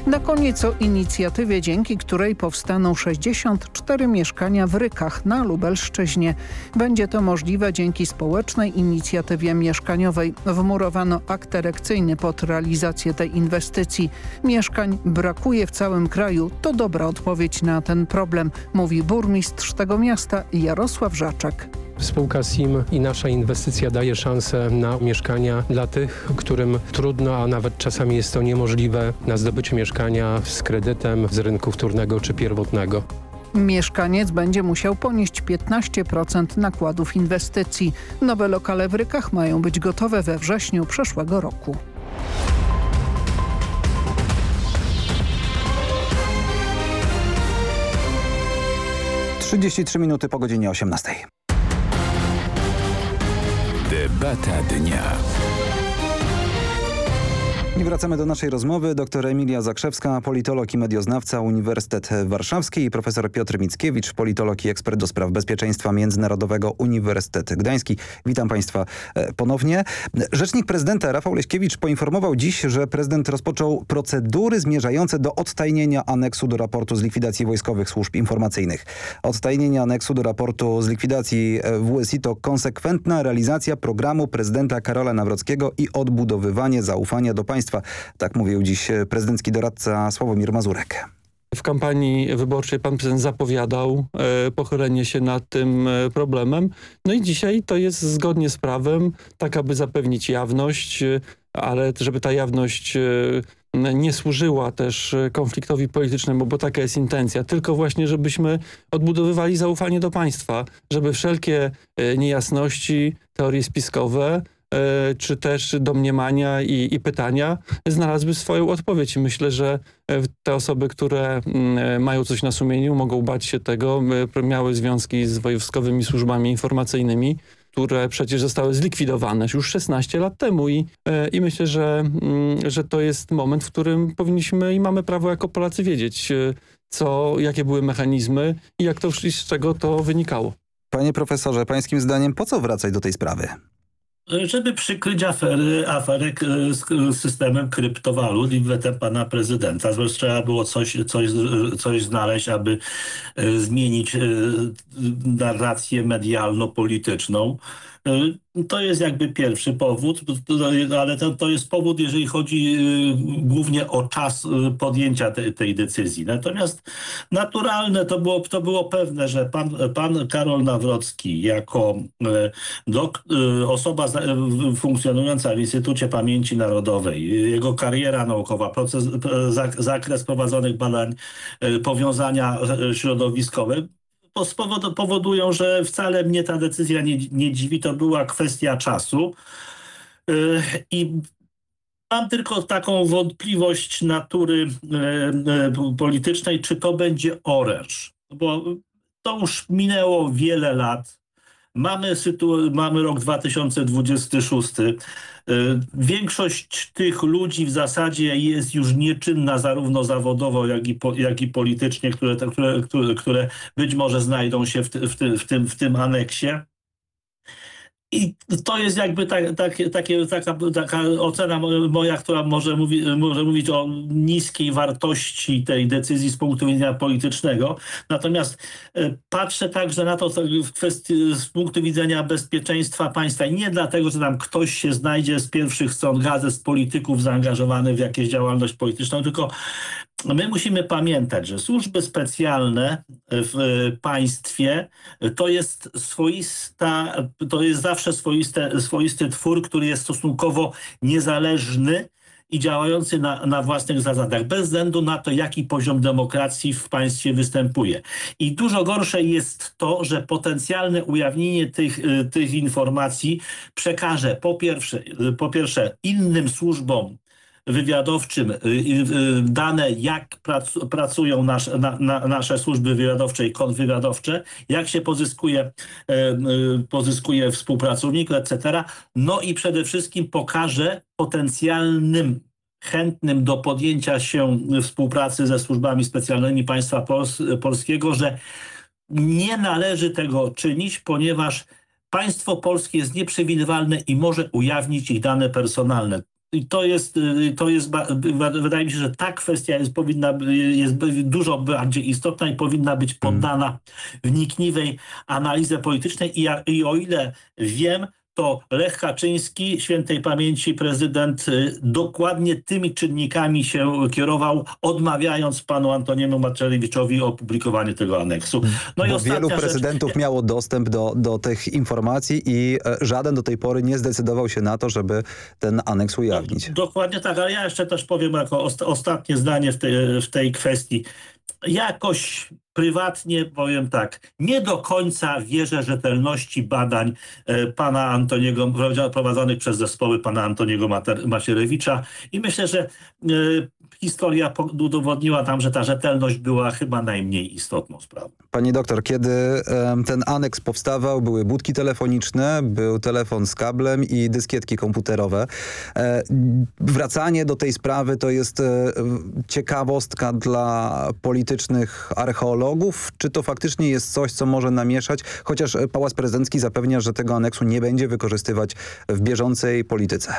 Na koniec o inicjatywie, dzięki której powstaną 64 mieszkania w Rykach na Lubelszczyźnie. Będzie to możliwe dzięki społecznej inicjatywie mieszkaniowej. Wmurowano akt erekcyjny pod realizację tej inwestycji. Mieszkań brakuje w całym kraju. To dobra odpowiedź na ten problem, mówi burmistrz tego miasta Jarosław Żaczek. Spółka SIM i nasza inwestycja daje szansę na mieszkania dla tych, którym trudno, a nawet czasami jest to niemożliwe na zdobycie mieszkania z kredytem z rynku wtórnego czy pierwotnego. Mieszkaniec będzie musiał ponieść 15% nakładów inwestycji. Nowe lokale w Rykach mają być gotowe we wrześniu przyszłego roku. Trzydzieści trzy minuty po godzinie 18. Debata dnia. I wracamy do naszej rozmowy. Doktor Emilia Zakrzewska, politolog i medioznawca Uniwersytet Warszawski i profesor Piotr Mickiewicz, politolog i ekspert do spraw bezpieczeństwa międzynarodowego Uniwersytet Gdański. Witam Państwa e, ponownie. Rzecznik prezydenta Rafał Leśkiewicz poinformował dziś, że prezydent rozpoczął procedury zmierzające do odtajnienia aneksu do raportu z likwidacji wojskowych służb informacyjnych. Odtajnienie aneksu do raportu z likwidacji e, WSI to konsekwentna realizacja programu prezydenta Karola Nawrockiego i odbudowywanie zaufania do państwa. Tak mówił dziś prezydencki doradca Sławomir Mazurek. W kampanii wyborczej pan prezydent zapowiadał e, pochylenie się nad tym e, problemem. No i dzisiaj to jest zgodnie z prawem, tak aby zapewnić jawność, e, ale żeby ta jawność e, nie służyła też e, konfliktowi politycznemu, bo taka jest intencja, tylko właśnie, żebyśmy odbudowywali zaufanie do państwa, żeby wszelkie e, niejasności, teorie spiskowe e, czy też domniemania i, i pytania znalazły swoją odpowiedź. Myślę, że e, te osoby, które mm, e, mają coś na sumieniu, mogą bać się tego, e, miały związki z wojskowymi służbami informacyjnymi, które przecież zostały zlikwidowane już 16 lat temu i, e, i myślę, że, mm, że to jest moment, w którym powinniśmy i mamy prawo jako Polacy wiedzieć, e, co, jakie były mechanizmy i jak to z czego to wynikało. Panie profesorze, pańskim zdaniem po co wracać do tej sprawy? Żeby przykryć afery, aferę k- z systemem kryptowalut i wetem pana prezydenta. Zresztą trzeba było coś, coś, coś znaleźć, aby e, zmienić e, narrację medialno-polityczną. E, To jest jakby pierwszy powód, ale to, to jest powód, jeżeli chodzi e, głównie o czas e, podjęcia te, tej decyzji. Natomiast naturalne to było, to było pewne, że pan, pan Karol Nawrocki jako dok, osoba funkcjonująca w Instytucie Pamięci Narodowej, jego kariera naukowa, proces, zak- zakres prowadzonych badań, powiązania środowiskowe, powodują, że wcale mnie ta decyzja nie, nie dziwi. To była kwestia czasu. Yy, I mam tylko taką wątpliwość natury e, e, politycznej, czy to będzie oręż. Bo to już minęło wiele lat. Mamy, mamy rok 2026. Y, Większość tych ludzi w zasadzie jest już nieczynna zarówno zawodowo, jak i, po, jak i politycznie, które, które, które być może znajdą się w, ty, w, ty, w, tym, w tym aneksie. I to jest jakby tak, tak, takie, taka, taka ocena moja, która może, mówi, może mówić o niskiej wartości tej decyzji z punktu widzenia politycznego. Natomiast e, patrzę także na to w kwestii, z punktu widzenia bezpieczeństwa państwa. Nie dlatego, że tam ktoś się znajdzie z pierwszych stron gazet, z polityków zaangażowany w jakąś działalność polityczną, tylko my musimy pamiętać, że służby specjalne w e, państwie to jest swoista, to jest zawsze swoiste, swoisty twór, który jest stosunkowo niezależny i działający na, na własnych zasadach, bez względu na to, jaki poziom demokracji w państwie występuje. I dużo gorsze jest to, że potencjalne ujawnienie tych, y, tych informacji przekaże po pierwsze, y, po pierwsze innym służbom wywiadowczym y, y, y, dane, jak prac, pracują nasze, na, na, nasze służby wywiadowcze i kontrwywiadowcze, jak się pozyskuje, e, pozyskuje współpracowników, etc. No i przede wszystkim pokaże potencjalnym chętnym do podjęcia się współpracy ze służbami specjalnymi państwa pols polskiego, że nie należy tego czynić, ponieważ państwo polskie jest nieprzewidywalne i może ujawnić ich dane personalne. I to jest, y, to jest, ba- wydaje mi się, że ta kwestia jest, powinna, jest dużo bardziej istotna i powinna być poddana wnikliwej analizie politycznej. I, ja, i o ile wiem, to Lech Kaczyński, świętej pamięci prezydent, y, dokładnie tymi czynnikami się kierował, odmawiając panu Antoniemu Macierewiczowi opublikowanie tego aneksu. No i Bo ostatnia wielu rzecz- prezydentów miało dostęp do, do tych informacji i e, żaden do tej pory nie zdecydował się na to, żeby ten aneks ujawnić. Dokładnie tak, ale ja jeszcze też powiem jako osta- ostatnie zdanie w tej, w tej kwestii. Jakoś prywatnie powiem tak, nie do końca wierzę rzetelności badań e, pana Antoniego, prowadzonych przez zespoły pana Antoniego Macierewicza i myślę, że e, historia udowodniła tam, że ta rzetelność była chyba najmniej istotną sprawą. Pani doktor, kiedy ten aneks powstawał, były budki telefoniczne, był telefon z kablem i dyskietki komputerowe. E, wracanie do tej sprawy to jest e, ciekawostka dla politycznych archeologów? Czy to faktycznie jest coś, co może namieszać? Chociaż Pałac Prezydencki zapewnia, że tego aneksu nie będzie wykorzystywać w bieżącej polityce.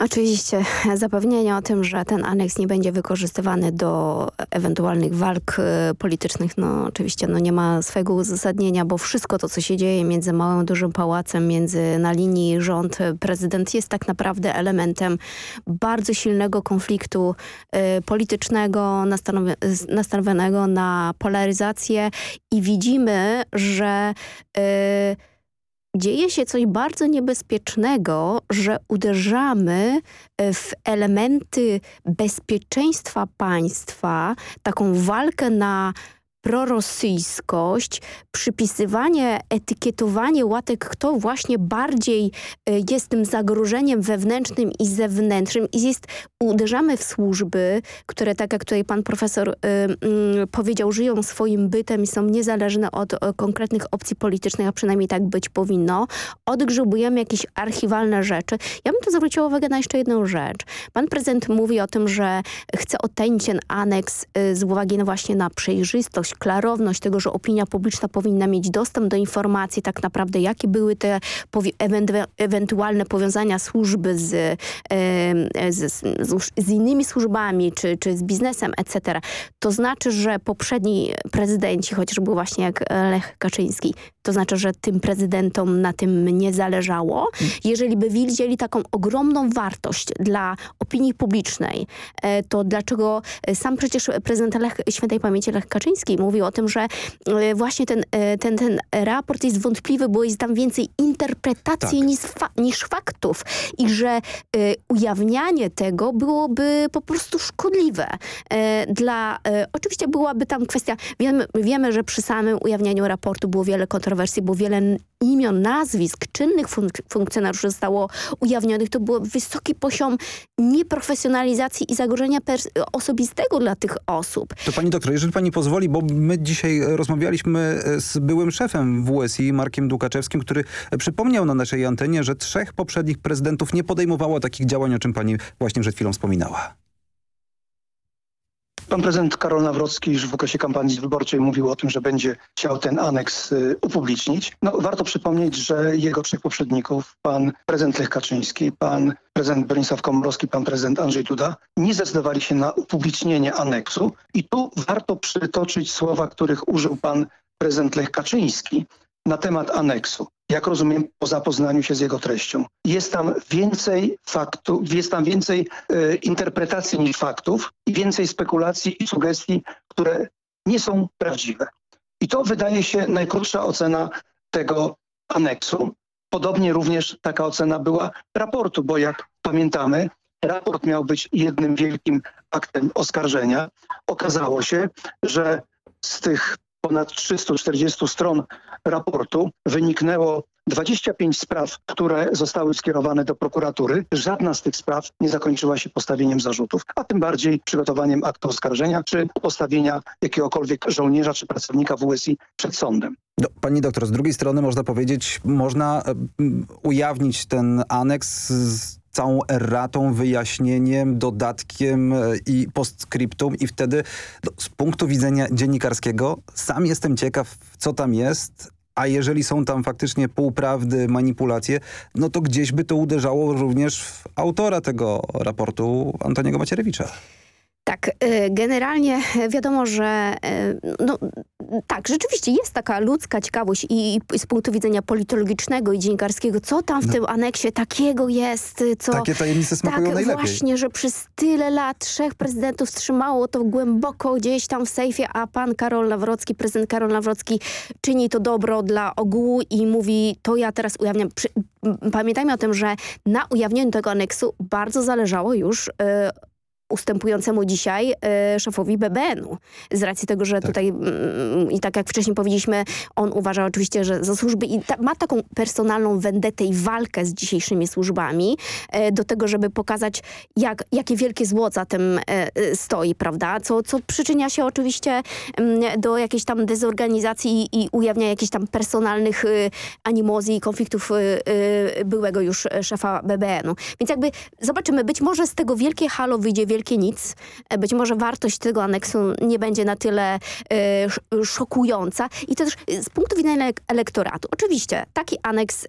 Oczywiście zapewnienie o tym, że ten aneks nie będzie wykorzystywany do ewentualnych walk y, politycznych, no oczywiście no, nie ma swojego uzasadnienia, bo wszystko to, co się dzieje między Małym Dużym Pałacem, między na linii rząd-prezydent jest tak naprawdę elementem bardzo silnego konfliktu y, politycznego nastawionego na polaryzację i widzimy, że y, dzieje się coś bardzo niebezpiecznego, że uderzamy e, w elementy bezpieczeństwa państwa, taką walkę na prorosyjskość, przypisywanie, etykietowanie łatek, kto właśnie bardziej y, jest tym zagrożeniem wewnętrznym i zewnętrznym i jest, uderzamy w służby, które tak jak tutaj pan profesor y, y, powiedział, żyją swoim bytem i są niezależne od konkretnych opcji politycznych, a przynajmniej tak być powinno. Odgrzebujemy jakieś archiwalne rzeczy. Ja bym tu zwróciła uwagę na jeszcze jedną rzecz. Pan prezydent mówi o tym, że chce odtajnić ten aneks z uwagi na właśnie na przejrzystość, klarowność tego, że opinia publiczna powinna mieć dostęp do informacji tak naprawdę, jakie były te ewentualne powiązania służby z, z, z, z innymi służbami, czy, czy z biznesem, etc. To znaczy, że poprzedni prezydenci, chociażby właśnie jak Lech Kaczyński, to znaczy, że tym prezydentom na tym nie zależało. Jeżeli by widzieli taką ogromną wartość dla opinii publicznej, e, to dlaczego sam przecież prezydent Lech, świętej pamięci Lech Kaczyński mówił o tym, że e, właśnie ten, e, ten, ten raport jest wątpliwy, bo jest tam więcej interpretacji tak. niż, fa niż faktów i że ujawnianie tego byłoby po prostu szkodliwe dla... Oczywiście byłaby tam kwestia... Wiemy, wiemy że przy samym ujawnianiu raportu było wiele kontrowersji bo wiele imion, nazwisk, czynnych funk funkcjonariuszy zostało ujawnionych. To był wysoki poziom nieprofesjonalizacji i zagrożenia osobistego dla tych osób. To pani doktor, jeżeli pani pozwoli, bo my dzisiaj rozmawialiśmy z byłym szefem WSI, Markiem Dukaczewskim, który przypomniał na naszej antenie, że trzech poprzednich prezydentów nie podejmowało takich działań, o czym pani właśnie przed chwilą wspominała. Pan prezydent Karol Nawrocki już w okresie kampanii wyborczej mówił o tym, że będzie chciał ten aneks y, upublicznić. No, warto przypomnieć, że jego trzech poprzedników, pan prezydent Lech Kaczyński, pan prezydent Bronisław Komorowski, pan prezydent Andrzej Duda, nie zdecydowali się na upublicznienie aneksu. I tu warto przytoczyć słowa, których użył pan prezydent Lech Kaczyński na temat aneksu jak rozumiem, po zapoznaniu się z jego treścią. Jest tam więcej jest tam więcej e, interpretacji niż faktów i więcej spekulacji i sugestii, które nie są prawdziwe. I to wydaje się najkrótsza ocena tego aneksu. Podobnie również taka ocena była raportu, bo jak pamiętamy, raport miał być jednym wielkim aktem oskarżenia. Okazało się, że z tych ponad 340 stron raportu wyniknęło 25 spraw, które zostały skierowane do prokuratury. Żadna z tych spraw nie zakończyła się postawieniem zarzutów, a tym bardziej przygotowaniem aktu oskarżenia czy postawienia jakiegokolwiek żołnierza czy pracownika WSI przed sądem. No, pani doktor, z drugiej strony można powiedzieć, można ujawnić ten aneks z całą erratą, wyjaśnieniem, dodatkiem e, i postscriptum i wtedy no, z punktu widzenia dziennikarskiego sam jestem ciekaw, co tam jest, a jeżeli są tam faktycznie półprawdy, manipulacje, no to gdzieś by to uderzało również w autora tego raportu, Antoniego Macierewicza. Tak, y, generalnie wiadomo, że y, no, tak, rzeczywiście jest taka ludzka ciekawość i, i z punktu widzenia politologicznego i dziennikarskiego, co tam w no. tym aneksie takiego jest, co... Takie tajemnice smakują tak, najlepiej. właśnie, że przez tyle lat trzech prezydentów trzymało to głęboko gdzieś tam w sejfie, a pan Karol Nawrocki, prezydent Karol Nawrocki czyni to dobro dla ogółu i mówi, to ja teraz ujawniam. Pamiętajmy o tym, że na ujawnieniu tego aneksu bardzo zależało już... Yy, ustępującemu dzisiaj szefowi BBN-u. Z racji tego, że tak. tutaj mm, i tak jak wcześniej powiedzieliśmy, on uważa oczywiście, że za służby i ta, ma taką personalną vendetę i walkę z dzisiejszymi służbami do tego, żeby pokazać, jak, jakie wielkie zło za tym stoi, prawda? Co, co przyczynia się oczywiście mm, do jakiejś tam dezorganizacji i, i ujawnia jakichś tam personalnych animozji i konfliktów byłego już szefa BBN-u. Więc jakby zobaczymy, być może z tego wielkie halo wyjdzie wielkie nic. E, być może wartość tego aneksu nie będzie na tyle e, szokująca. I to też e, z punktu widzenia elektoratu. Oczywiście taki aneks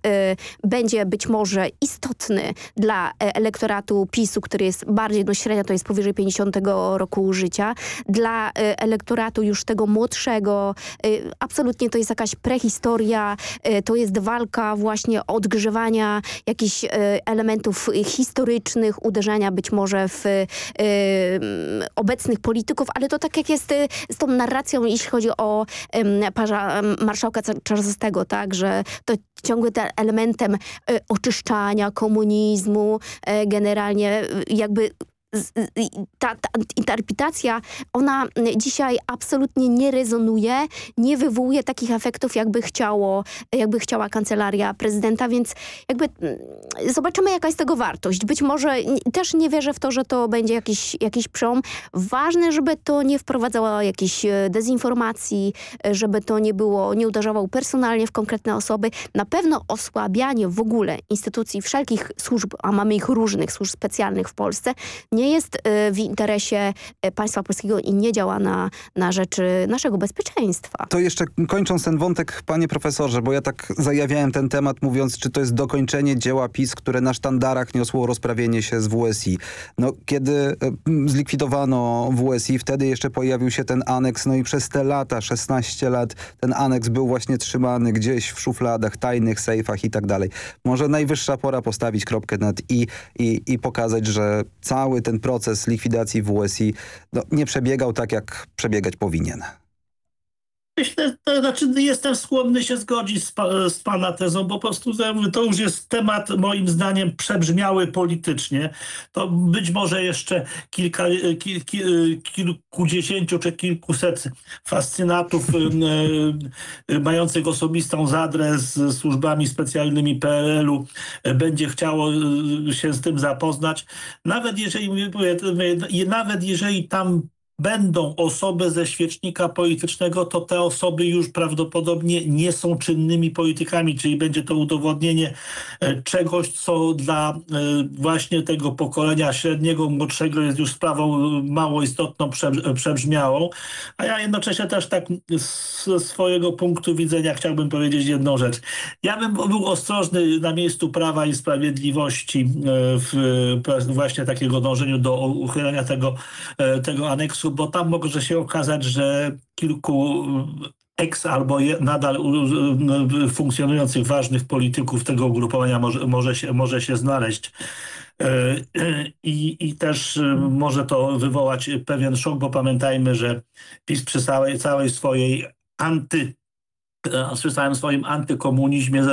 będzie być może istotny dla elektoratu PiSu, który jest bardziej, no średnia to jest powyżej 50 roku życia. Dla elektoratu już tego młodszego absolutnie to jest jakaś prehistoria, to jest walka właśnie odgrzewania jakichś elementów historycznych, uderzenia być może w obecnych polityków, ale to tak jak jest y, z tą narracją, jeśli chodzi o parza, marszałka Czarzastego, tak, że to ciągle te elementem y, oczyszczania komunizmu, y, generalnie jakby ta, ta, interpretacja, ona dzisiaj absolutnie nie rezonuje, nie wywołuje takich efektów, jakby chciało, jakby chciała kancelaria prezydenta, więc jakby mm, zobaczymy, jaka jest tego wartość. Być może też nie wierzę w to, że to będzie jakiś, jakiś przełom. Ważne, żeby to nie wprowadzało jakiejś e, dezinformacji, e, żeby to nie było, nie uderzało personalnie w konkretne osoby. Na pewno osłabianie w ogóle instytucji wszelkich służb, a mamy ich różnych, służb specjalnych w Polsce, nie nie jest y, w interesie y, państwa polskiego i nie działa na, na rzecz naszego bezpieczeństwa. To jeszcze kończąc ten wątek, panie profesorze, bo ja tak zajawiałem ten temat mówiąc, czy to jest dokończenie dzieła PiS, które na sztandarach niosło rozprawienie się z WSI. No, kiedy y, zlikwidowano WSI, wtedy jeszcze pojawił się ten aneks, no i przez te lata, 16 lat, ten aneks był właśnie trzymany gdzieś w szufladach, tajnych sejfach i tak dalej. Może najwyższa pora postawić kropkę nad i, i, i pokazać, że cały ten ten proces likwidacji WSI no, nie przebiegał tak, jak przebiegać powinien. Myślę, to znaczy jestem skłonny się zgodzić z, pa, z, pana tezą, bo po prostu to już jest temat moim zdaniem przebrzmiały politycznie. To być może jeszcze kilka, kil, kil, kilkudziesięciu czy kilkuset fascynatów y, mających osobistą zadrę z służbami specjalnymi PRL-u będzie chciało się z tym zapoznać. Nawet jeżeli, nawet jeżeli tam będą osoby ze świecznika politycznego, to te osoby już prawdopodobnie nie są czynnymi politykami, czyli będzie to udowodnienie e, czegoś, co dla e, właśnie tego pokolenia średniego, młodszego jest już sprawą mało istotną, przebrzmiałą. A ja jednocześnie też tak z swojego punktu widzenia chciałbym powiedzieć jedną rzecz. Ja bym był ostrożny na miejscu Prawa i Sprawiedliwości e, w właśnie takiego dążeniu do uchylenia tego, tego aneksu bo tam może się okazać, że kilku eks albo nadal funkcjonujących ważnych polityków tego ugrupowania może, może, się, może się znaleźć. E, I, I też może to wywołać pewien szok, bo pamiętajmy, że PiS przy całej, całej swojej anty przy całym swoim antykomunizmie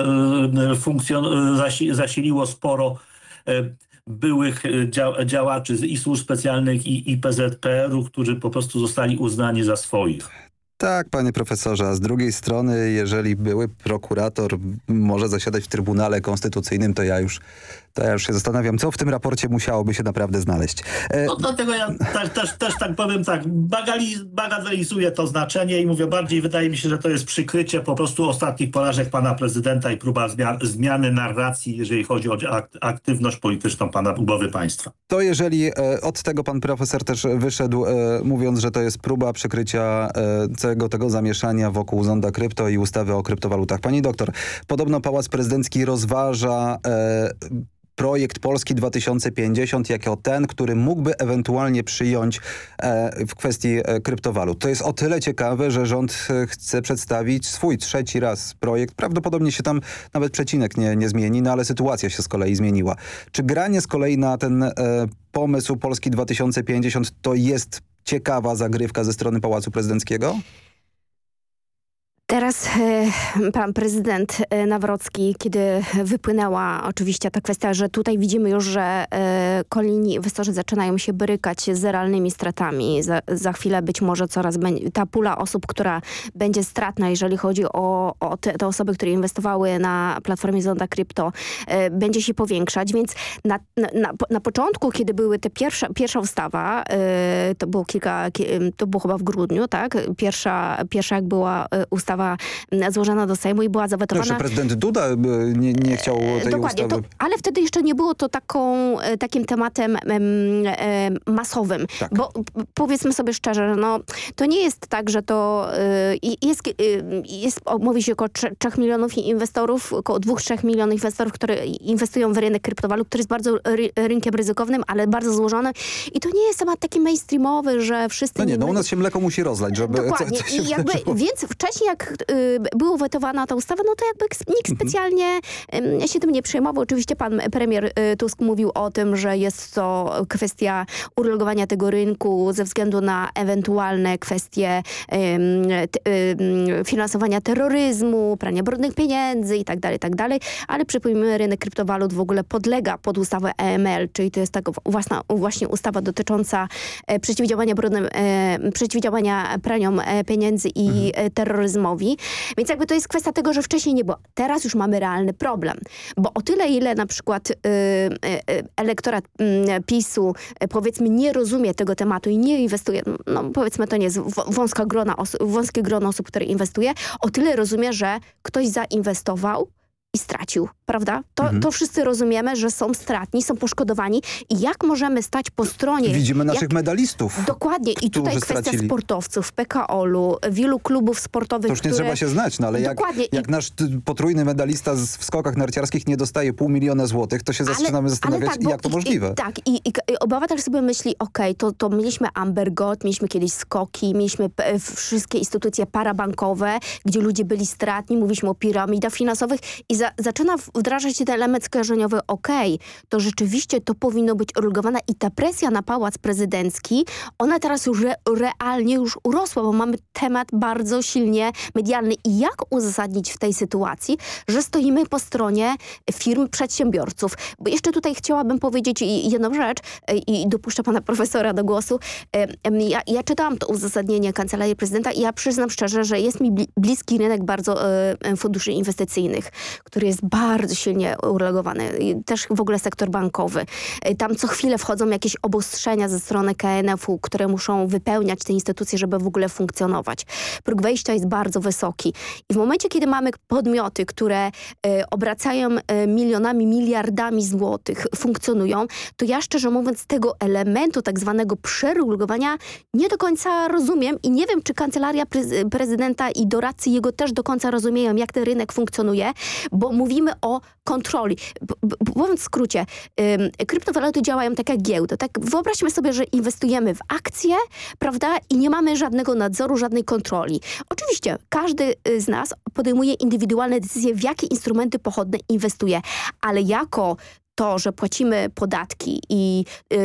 zasiliło sporo e, byłych e, działaczy i służb specjalnych i, i PZPR-u, którzy po prostu zostali uznani za swoich. Tak, panie profesorze, a z drugiej strony, jeżeli były prokurator może zasiadać w Trybunale Konstytucyjnym, to ja już to ja już się zastanawiam, co w tym raporcie musiałoby się naprawdę znaleźć. E... No dlatego ja też, też, też tak powiem tak, bagatelizuję to znaczenie i mówię bardziej, wydaje mi się, że to jest przykrycie po prostu ostatnich porażek pana prezydenta i próba zmian, zmiany narracji, jeżeli chodzi o aktywność polityczną pana głowy państwa. To jeżeli e, od tego pan profesor też wyszedł, e, mówiąc, że to jest próba przykrycia e, całego tego zamieszania wokół zonda krypto i ustawy o kryptowalutach. Pani doktor, podobno Pałac Prezydencki rozważa e, projekt Polski 2050 jako ten, który mógłby ewentualnie przyjąć e, w kwestii e, kryptowalut. To jest o tyle ciekawe, że rząd e, chce przedstawić swój trzeci raz projekt. Prawdopodobnie się tam nawet przecinek nie, nie zmieni, no ale sytuacja się z kolei zmieniła. Czy granie z kolei na ten pomysł Polski 2050 to jest ciekawa zagrywka ze strony Pałacu Prezydenckiego? Teraz e, pan prezydent e, Nawrocki, kiedy wypłynęła oczywiście ta kwestia, że tutaj widzimy już, że e, kolejni inwestorzy zaczynają się borykać z realnymi stratami. Za, za chwilę być może coraz będzie, ta pula osób, która będzie stratna, jeżeli chodzi o, o te, te, osoby, które inwestowały na platformie Zonda Krypto, będzie się powiększać, więc na, na, na początku, kiedy były te pierwsza, pierwsza ustawa, to było kilka, to było chyba w grudniu, tak? Pierwsza, pierwsza jak była ustawa została złożona do Sejmu i była zawetowana. Jeszcze prezydent Duda e, nie, nie chciał tej Dokładnie, ustawy. To, ale wtedy jeszcze nie było to taką, e, takim tematem e, masowym. Tak. Bo powiedzmy sobie szczerze, no, to nie jest tak, że to jest, jest mówi się około 3, 3 milionów inwestorów, około 2-3 milionów inwestorów, które inwestują w rynek kryptowalut, który jest bardzo ry, rynkiem ryzykownym, ale bardzo złączony. I to nie jest temat taki mainstreamowy, że wszyscy... No nie, no u nas się mleko musi rozlać, żeby... Dokładnie. Co, co I jakby, więc wcześniej jak y, była wetowana ta ustawa, no to jakby nikt mhm. specjalnie się tym nie przejmował. Oczywiście pan premier y, Tusk mówił o tym, że jest to kwestia uregulowania tego rynku ze względu na ewentualne kwestie finansowania terroryzmu, prania brudnych pieniędzy i tak dalej, tak dalej. Ale przypomnijmy, rynek kryptowalut w ogóle podlega pod ustawę EML, czyli to jest taka własna, właśnie ustawa dotycząca e, przeciwdziałania brudnym, e, przeciwdziałania praniom e, pieniędzy i mhm. terroryzmowi więc jakby to jest kwestia tego, że wcześniej nie było. Teraz już mamy realny problem, bo o tyle, ile na przykład y, y, y elektorat y, PiSu powiedzmy nie rozumie tego tematu i nie inwestuje, no powiedzmy to nie jest wąska grona wąskie grono osób, które inwestuje, o tyle rozumie, że ktoś zainwestował i stracił, prawda? To, mhm. to wszyscy rozumiemy, że są stratni, są poszkodowani i jak możemy stać po stronie... Widzimy naszych jak... medalistów, Dokładnie i tutaj kwestia stracili. sportowców, PKOL-u, wielu klubów sportowych, To już nie które... trzeba się znać, no ale jak, jak nasz potrójny medalista w skokach narciarskich nie dostaje pół miliona złotych, to się ale, zaczynamy zastanawiać, tak, jak to i, możliwe. I, tak, i, i, i obywatel sobie myśli, okej, okay, to, to mieliśmy Amber Gold, mieliśmy kiedyś skoki, mieliśmy wszystkie instytucje parabankowe, gdzie ludzie byli stratni, mówiliśmy o piramidach finansowych i za, zaczyna wdrażać się ten element skojarzeniowy, okay, to rzeczywiście to powinno być uregulowane i ta presja na pałac prezydencki, ona teraz już re, realnie już urosła, bo mamy temat bardzo silnie medialny i jak uzasadnić w tej sytuacji, że stoimy po stronie firm, przedsiębiorców. Bo jeszcze tutaj chciałabym powiedzieć jedną rzecz e, i dopuszczę pana profesora do głosu. Ja, ja czytałam to uzasadnienie Kancelarii Prezydenta i ja przyznam szczerze, że jest mi bliski rynek bardzo e, funduszy inwestycyjnych, który jest bardzo silnie uregulowany. Też w ogóle sektor bankowy. Tam co chwilę wchodzą jakieś obostrzenia ze strony KNF-u, które muszą wypełniać te instytucje, żeby w ogóle funkcjonować. Próg wejścia jest bardzo wysoki. I w momencie, kiedy mamy podmioty, które y, obracają y, milionami, miliardami złotych, funkcjonują, to ja szczerze mówiąc tego elementu tak zwanego przeregulowania nie do końca rozumiem i nie wiem, czy kancelaria prezydenta i doradcy jego też do końca rozumieją, jak ten rynek funkcjonuje, bo mówimy o kontroli. Mówiąc w skrócie, kryptowaluty działają tak jak giełdy. Tak? Wyobraźmy sobie, że inwestujemy w akcje, prawda, i nie mamy żadnego nadzoru, żadnej kontroli. Oczywiście każdy y, z nas podejmuje indywidualne decyzje, w jakie instrumenty pochodne inwestuje, ale jako to, że płacimy podatki i, yy,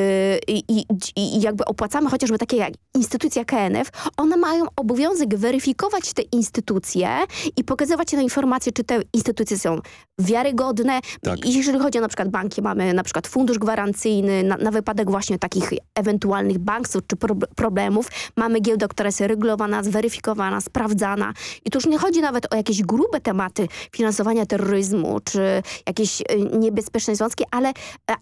i, i, jakby opłacamy chociażby takie jak instytucja KNF, one mają obowiązek weryfikować te instytucje i pokazywać te informacje, czy te instytucje są wiarygodne. Tak. I jeżeli chodzi o na przykład banki, mamy na przykład fundusz gwarancyjny na, na wypadek właśnie takich ewentualnych bankstów czy pro, problemów. Mamy giełdę, która jest regulowana, zweryfikowana, sprawdzana. I tu już nie chodzi nawet o jakieś grube tematy finansowania terroryzmu, czy jakieś y, niebezpieczne związki, ale,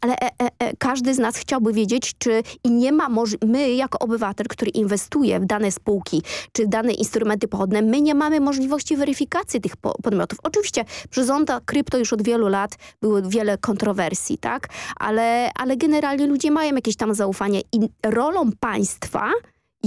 ale e, e, e, każdy z nas chciałby wiedzieć, czy i nie ma, my jako obywatel, który inwestuje w dane spółki, czy dane instrumenty pochodne, my nie mamy możliwości weryfikacji tych podmiotów. Oczywiście przy zonda krypto już od wielu lat było wiele kontrowersji, tak? Ale, ale generalnie ludzie mają jakieś tam zaufanie i rolą państwa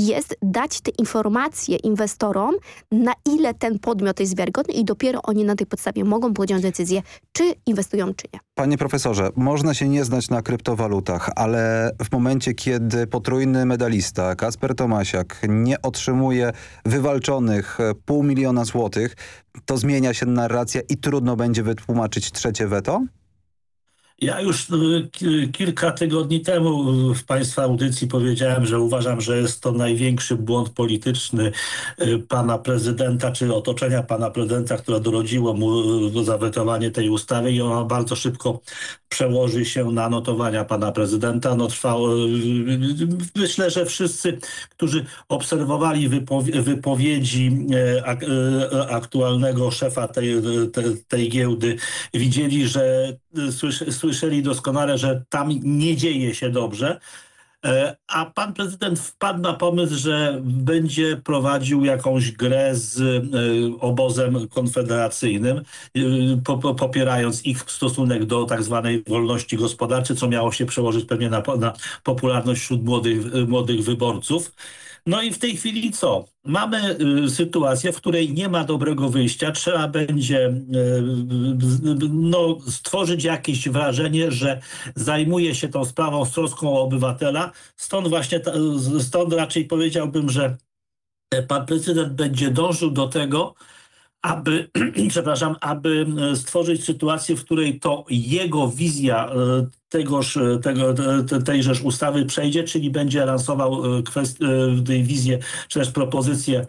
jest dać te informacje inwestorom, na ile ten podmiot jest wiarygodny i dopiero oni na tej podstawie mogą podjąć decyzję, czy inwestują, czy nie. Panie profesorze, można się nie znać na kryptowalutach, ale w momencie, kiedy potrójny medalista Kasper Tomasiak nie otrzymuje wywalczonych pół miliona złotych, to zmienia się narracja i trudno będzie wytłumaczyć trzecie weto? Ja już y, kilka tygodni temu w Państwa audycji powiedziałem, że uważam, że jest to największy błąd polityczny y, pana prezydenta, czy otoczenia pana prezydenta, które dorodziło mu y, zawetowanie tej ustawy i ona bardzo szybko przełoży się na notowania pana prezydenta. No trwało, myślę, że wszyscy, którzy obserwowali wypowiedzi aktualnego szefa tej, tej, tej giełdy, widzieli, że słyszeli doskonale, że tam nie dzieje się dobrze. E, a pan prezydent wpadł na pomysł, że będzie prowadził jakąś grę z e, obozem konfederacyjnym, e, popierając ich stosunek do tak zwanej wolności gospodarczej, co miało się przełożyć pewnie na, popularność wśród młodych, młodych wyborców. No i w tej chwili co? Mamy y, sytuację, w której nie ma dobrego wyjścia. Trzeba będzie y, no, stworzyć jakieś wrażenie, że zajmuje się tą sprawą z troską o obywatela. Stąd właśnie, stąd raczej powiedziałbym, że pan prezydent będzie dążył do tego, aby, przepraszam, aby stworzyć sytuację, w której to jego wizja y, tegoż, tego, tejżeż ustawy przejdzie, czyli będzie lansował tej wizję, czy też propozycję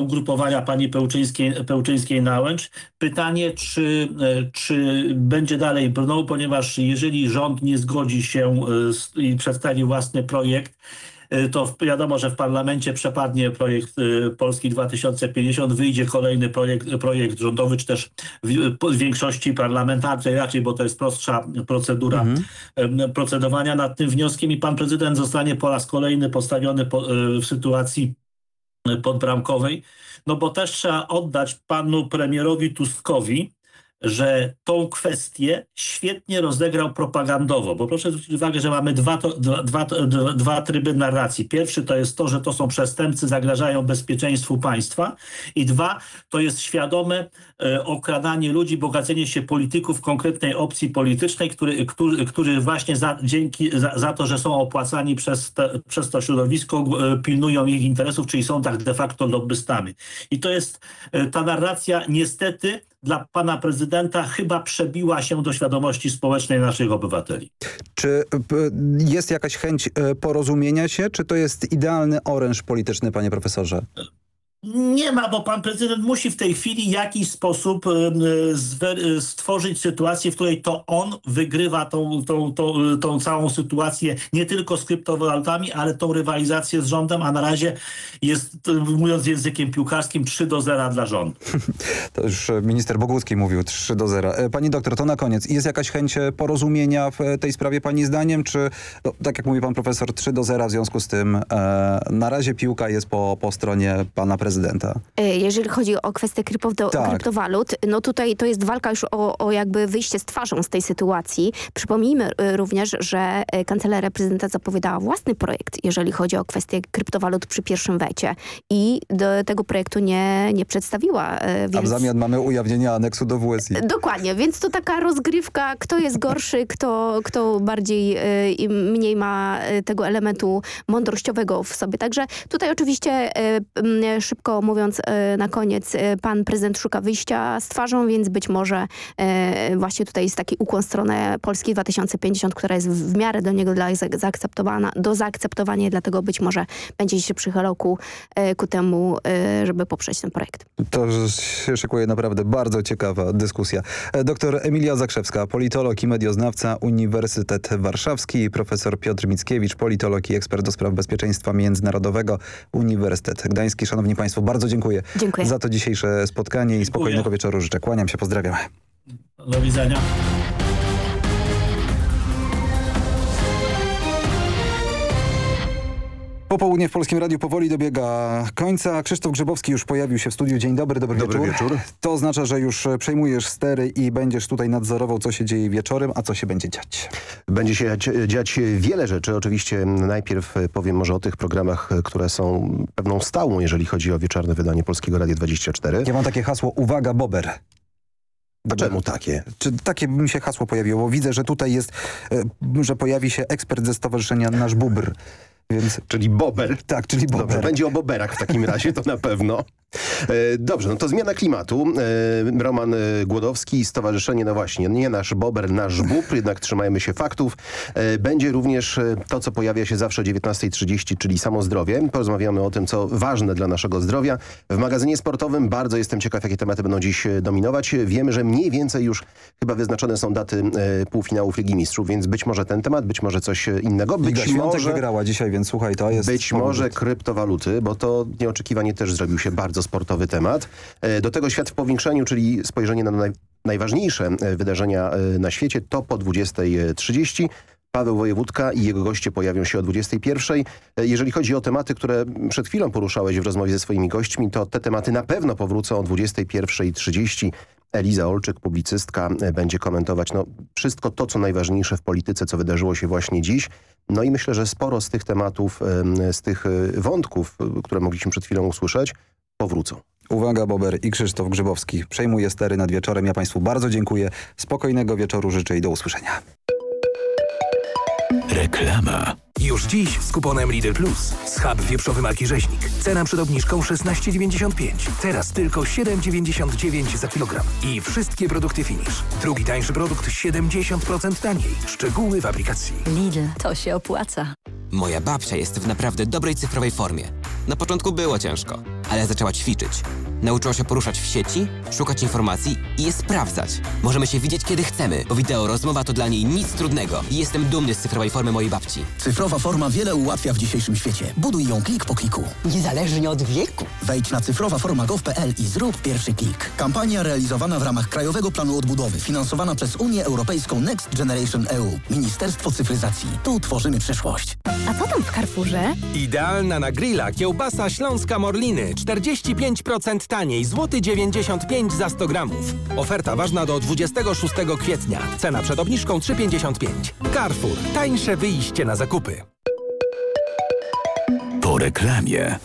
ugrupowania pani Pełczyńskiej, Pełczyńskiej Nałęcz. Pytanie, czy, czy będzie dalej brnął, ponieważ jeżeli rząd nie zgodzi się i przedstawi własny projekt, to wiadomo, że w parlamencie przepadnie projekt y, Polski 2050, wyjdzie kolejny projekt, projekt rządowy, czy też w większości parlamentarnej raczej, bo to jest prostsza procedura mhm. procedowania nad tym wnioskiem i pan prezydent zostanie po raz kolejny postawiony y, w sytuacji podbramkowej, no bo też trzeba oddać panu premierowi Tuskowi, że tą kwestię świetnie rozegrał propagandowo, bo proszę zwrócić uwagę, że mamy dwa, to, dwa, dwa, dwa tryby narracji. Pierwszy to jest to, że to są przestępcy, zagrażają bezpieczeństwu państwa i dwa, to jest świadome e, okradanie ludzi, bogacenie się polityków konkretnej opcji politycznej, który, który, właśnie za, dzięki, za, za to, że są opłacani przez, te, przez to środowisko, e, pilnują ich interesów, czyli są tak de facto lobbystami. I to jest e, ta narracja niestety dla pana prezydenta chyba przebiła się do świadomości społecznej naszych obywateli. Czy jest jakaś chęć e, porozumienia się, czy to jest idealny oręż polityczny, panie profesorze? Nie ma, bo pan prezydent musi w tej chwili w jakiś sposób stworzyć sytuację, w której to on wygrywa tą, tą, tą, tą całą sytuację nie tylko z kryptowalutami, ale tą rywalizację z rządem, a na razie jest, mówiąc językiem piłkarskim, 3 do 0 dla rządu. To już minister Bogucki mówił 3 do 0. E, pani doktor, to na koniec. Jest jakaś chęć e, porozumienia w tej sprawie pani zdaniem, czy no, tak jak mówi pan profesor, 3 do 0 w związku z tym e, na razie piłka jest po, po stronie pana prezydenta? Prezydenta. E, jeżeli chodzi o kwestię krypto, tak. kryptowalut, no tutaj to jest walka już o, o jakby wyjście z twarzą z tej sytuacji. Przypomnijmy e, również, że e, kancelaria prezydenta zapowiadała własny projekt, jeżeli chodzi o kwestię kryptowalut przy pierwszym wecie i do tego projektu nie, nie przedstawiła. Więc... A w zamian mamy ujawnienie aneksu do WSI. Dokładnie, więc to taka rozgrywka, kto jest gorszy, kto, kto bardziej i mniej ma tego elementu mądrościowego w sobie. Także tutaj oczywiście szybko mówiąc e, na koniec, e, pan prezydent szuka wyjścia z twarzą, więc być może e, właśnie tutaj jest taki ukłon w stronę Polski 2050, która jest w miarę do niego dla zaakceptowana, do zaakceptowania, dlatego być może będzie się przychylał ku, ku temu, żeby poprzeć ten projekt. To się szykuje naprawdę bardzo ciekawa dyskusja. Doktor Emilia Zakrzewska, politolog i medioznawca, Uniwersytet Warszawski, profesor Piotr Mickiewicz, politolog i ekspert do spraw bezpieczeństwa międzynarodowego, Uniwersytet Gdański. Szanowni Państwo, Państwu bardzo dziękuję, dziękuję. za to dzisiejsze spotkanie i spokojnego wieczoru życzę. Kłaniam się, pozdrawiam. Do widzenia. Popołudnie w Polskim Radiu powoli dobiega końca. Krzysztof Grzebowski już pojawił się w studiu. Dzień dobry, dobry, dobry wieczór. wieczór. To oznacza, że już przejmujesz stery i będziesz tutaj nadzorował, co się dzieje wieczorem, a co się będzie dziać. Będzie się dziać wiele rzeczy. Oczywiście najpierw powiem może o tych programach, które są pewną stałą, jeżeli chodzi o wieczorne wydanie Polskiego Radia 24. Ja mam takie hasło, uwaga, bober. A czemu takie? Czy takie mi się hasło pojawiło? Widzę, że tutaj jest, e, że pojawi się ekspert ze stowarzyszenia Nasz Bubr. Więc... Czyli bober. Tak, czyli bober. Dobrze, będzie o boberach w takim razie, to na pewno. E, dobrze, no to zmiana klimatu. E, Roman e, Głodowski, Stowarzyszenie, no właśnie, nie nasz bober, nasz bób, jednak trzymajmy się faktów. Będzie również to, co pojawia się zawsze o 19.30, czyli samo zdrowie. Porozmawiamy o tym, co ważne dla naszego zdrowia. W magazynie sportowym bardzo jestem ciekaw, jakie tematy będą dziś dominować. Wiemy, że mniej więcej już chyba wyznaczone są daty półfinałów Ligi Mistrzów, więc być może ten temat, być może coś innego. Być Liga Świątek może... wygrała dzisiaj, więc słuchaj, to jest... Być może kryptowaluty, bo to nieoczekiwanie też zrobił się bardzo sportowy temat. E, Do tego świat w powiększeniu, czyli spojrzenie na naj, najważniejsze e, wydarzenia e, na świecie, to po 20.30. Paweł Wojewódka i jego goście pojawią się o 21.00. E, Jeżeli chodzi o tematy, które przed chwilą poruszałeś w rozmowie ze swoimi gośćmi, to te tematy na pewno powrócą o 21.30. Eliza Olczyk, publicystka, e, będzie komentować no, wszystko to, co najważniejsze w polityce, co wydarzyło się właśnie dziś. No i myślę, że sporo z tych tematów, em, z tych e, wątków, e, które mogliśmy przed chwilą usłyszeć, powrócą. Uwaga, Bober i Krzysztof Grzybowski. Przejmuje stery nad wieczorem. Ja Państwu bardzo dziękuję. Spokojnego wieczoru życzę i do usłyszenia. Reklama. Już dziś z kuponem Lidl Plus. Schab wieprzowy marki Rzeźnik. Cena przed obniżką 16,95. Teraz tylko 7,99 za kilogram. I wszystkie produkty Finish. Drugi tańszy produkt 70% taniej. Szczegóły w aplikacji. Lidl, to się opłaca. Moja babcia jest w naprawdę dobrej cyfrowej formie. Na początku było ciężko, ale zaczęła ćwiczyć. Nauczyła się poruszać w sieci, szukać informacji i je sprawdzać. Możemy się widzieć kiedy chcemy, bo wideo rozmowa to dla niej nic trudnego. I jestem dumny z cyfrowej formy mojej babci. Cyfrowa forma wiele ułatwia w dzisiejszym świecie. Buduj ją klik po kliku. Niezależnie od wieku. Wejdź na cyfrowaforma.gov.pl i zrób pierwszy klik. Kampania realizowana w ramach Krajowego Planu Odbudowy, finansowana przez Unię Europejską Next Generation EU. Ministerstwo Cyfryzacji. Tu tworzymy przyszłość. A co tam w Carrefourze? Idealna na grilla kiełbasa śląska Morliny. 45% taniej, złoty 95 za 100 gramów. Oferta ważna do 26 kwietnia. Cena przed obniżką 3,55. Carrefour. Tańsze wyjście na zakupy. Po reklamie.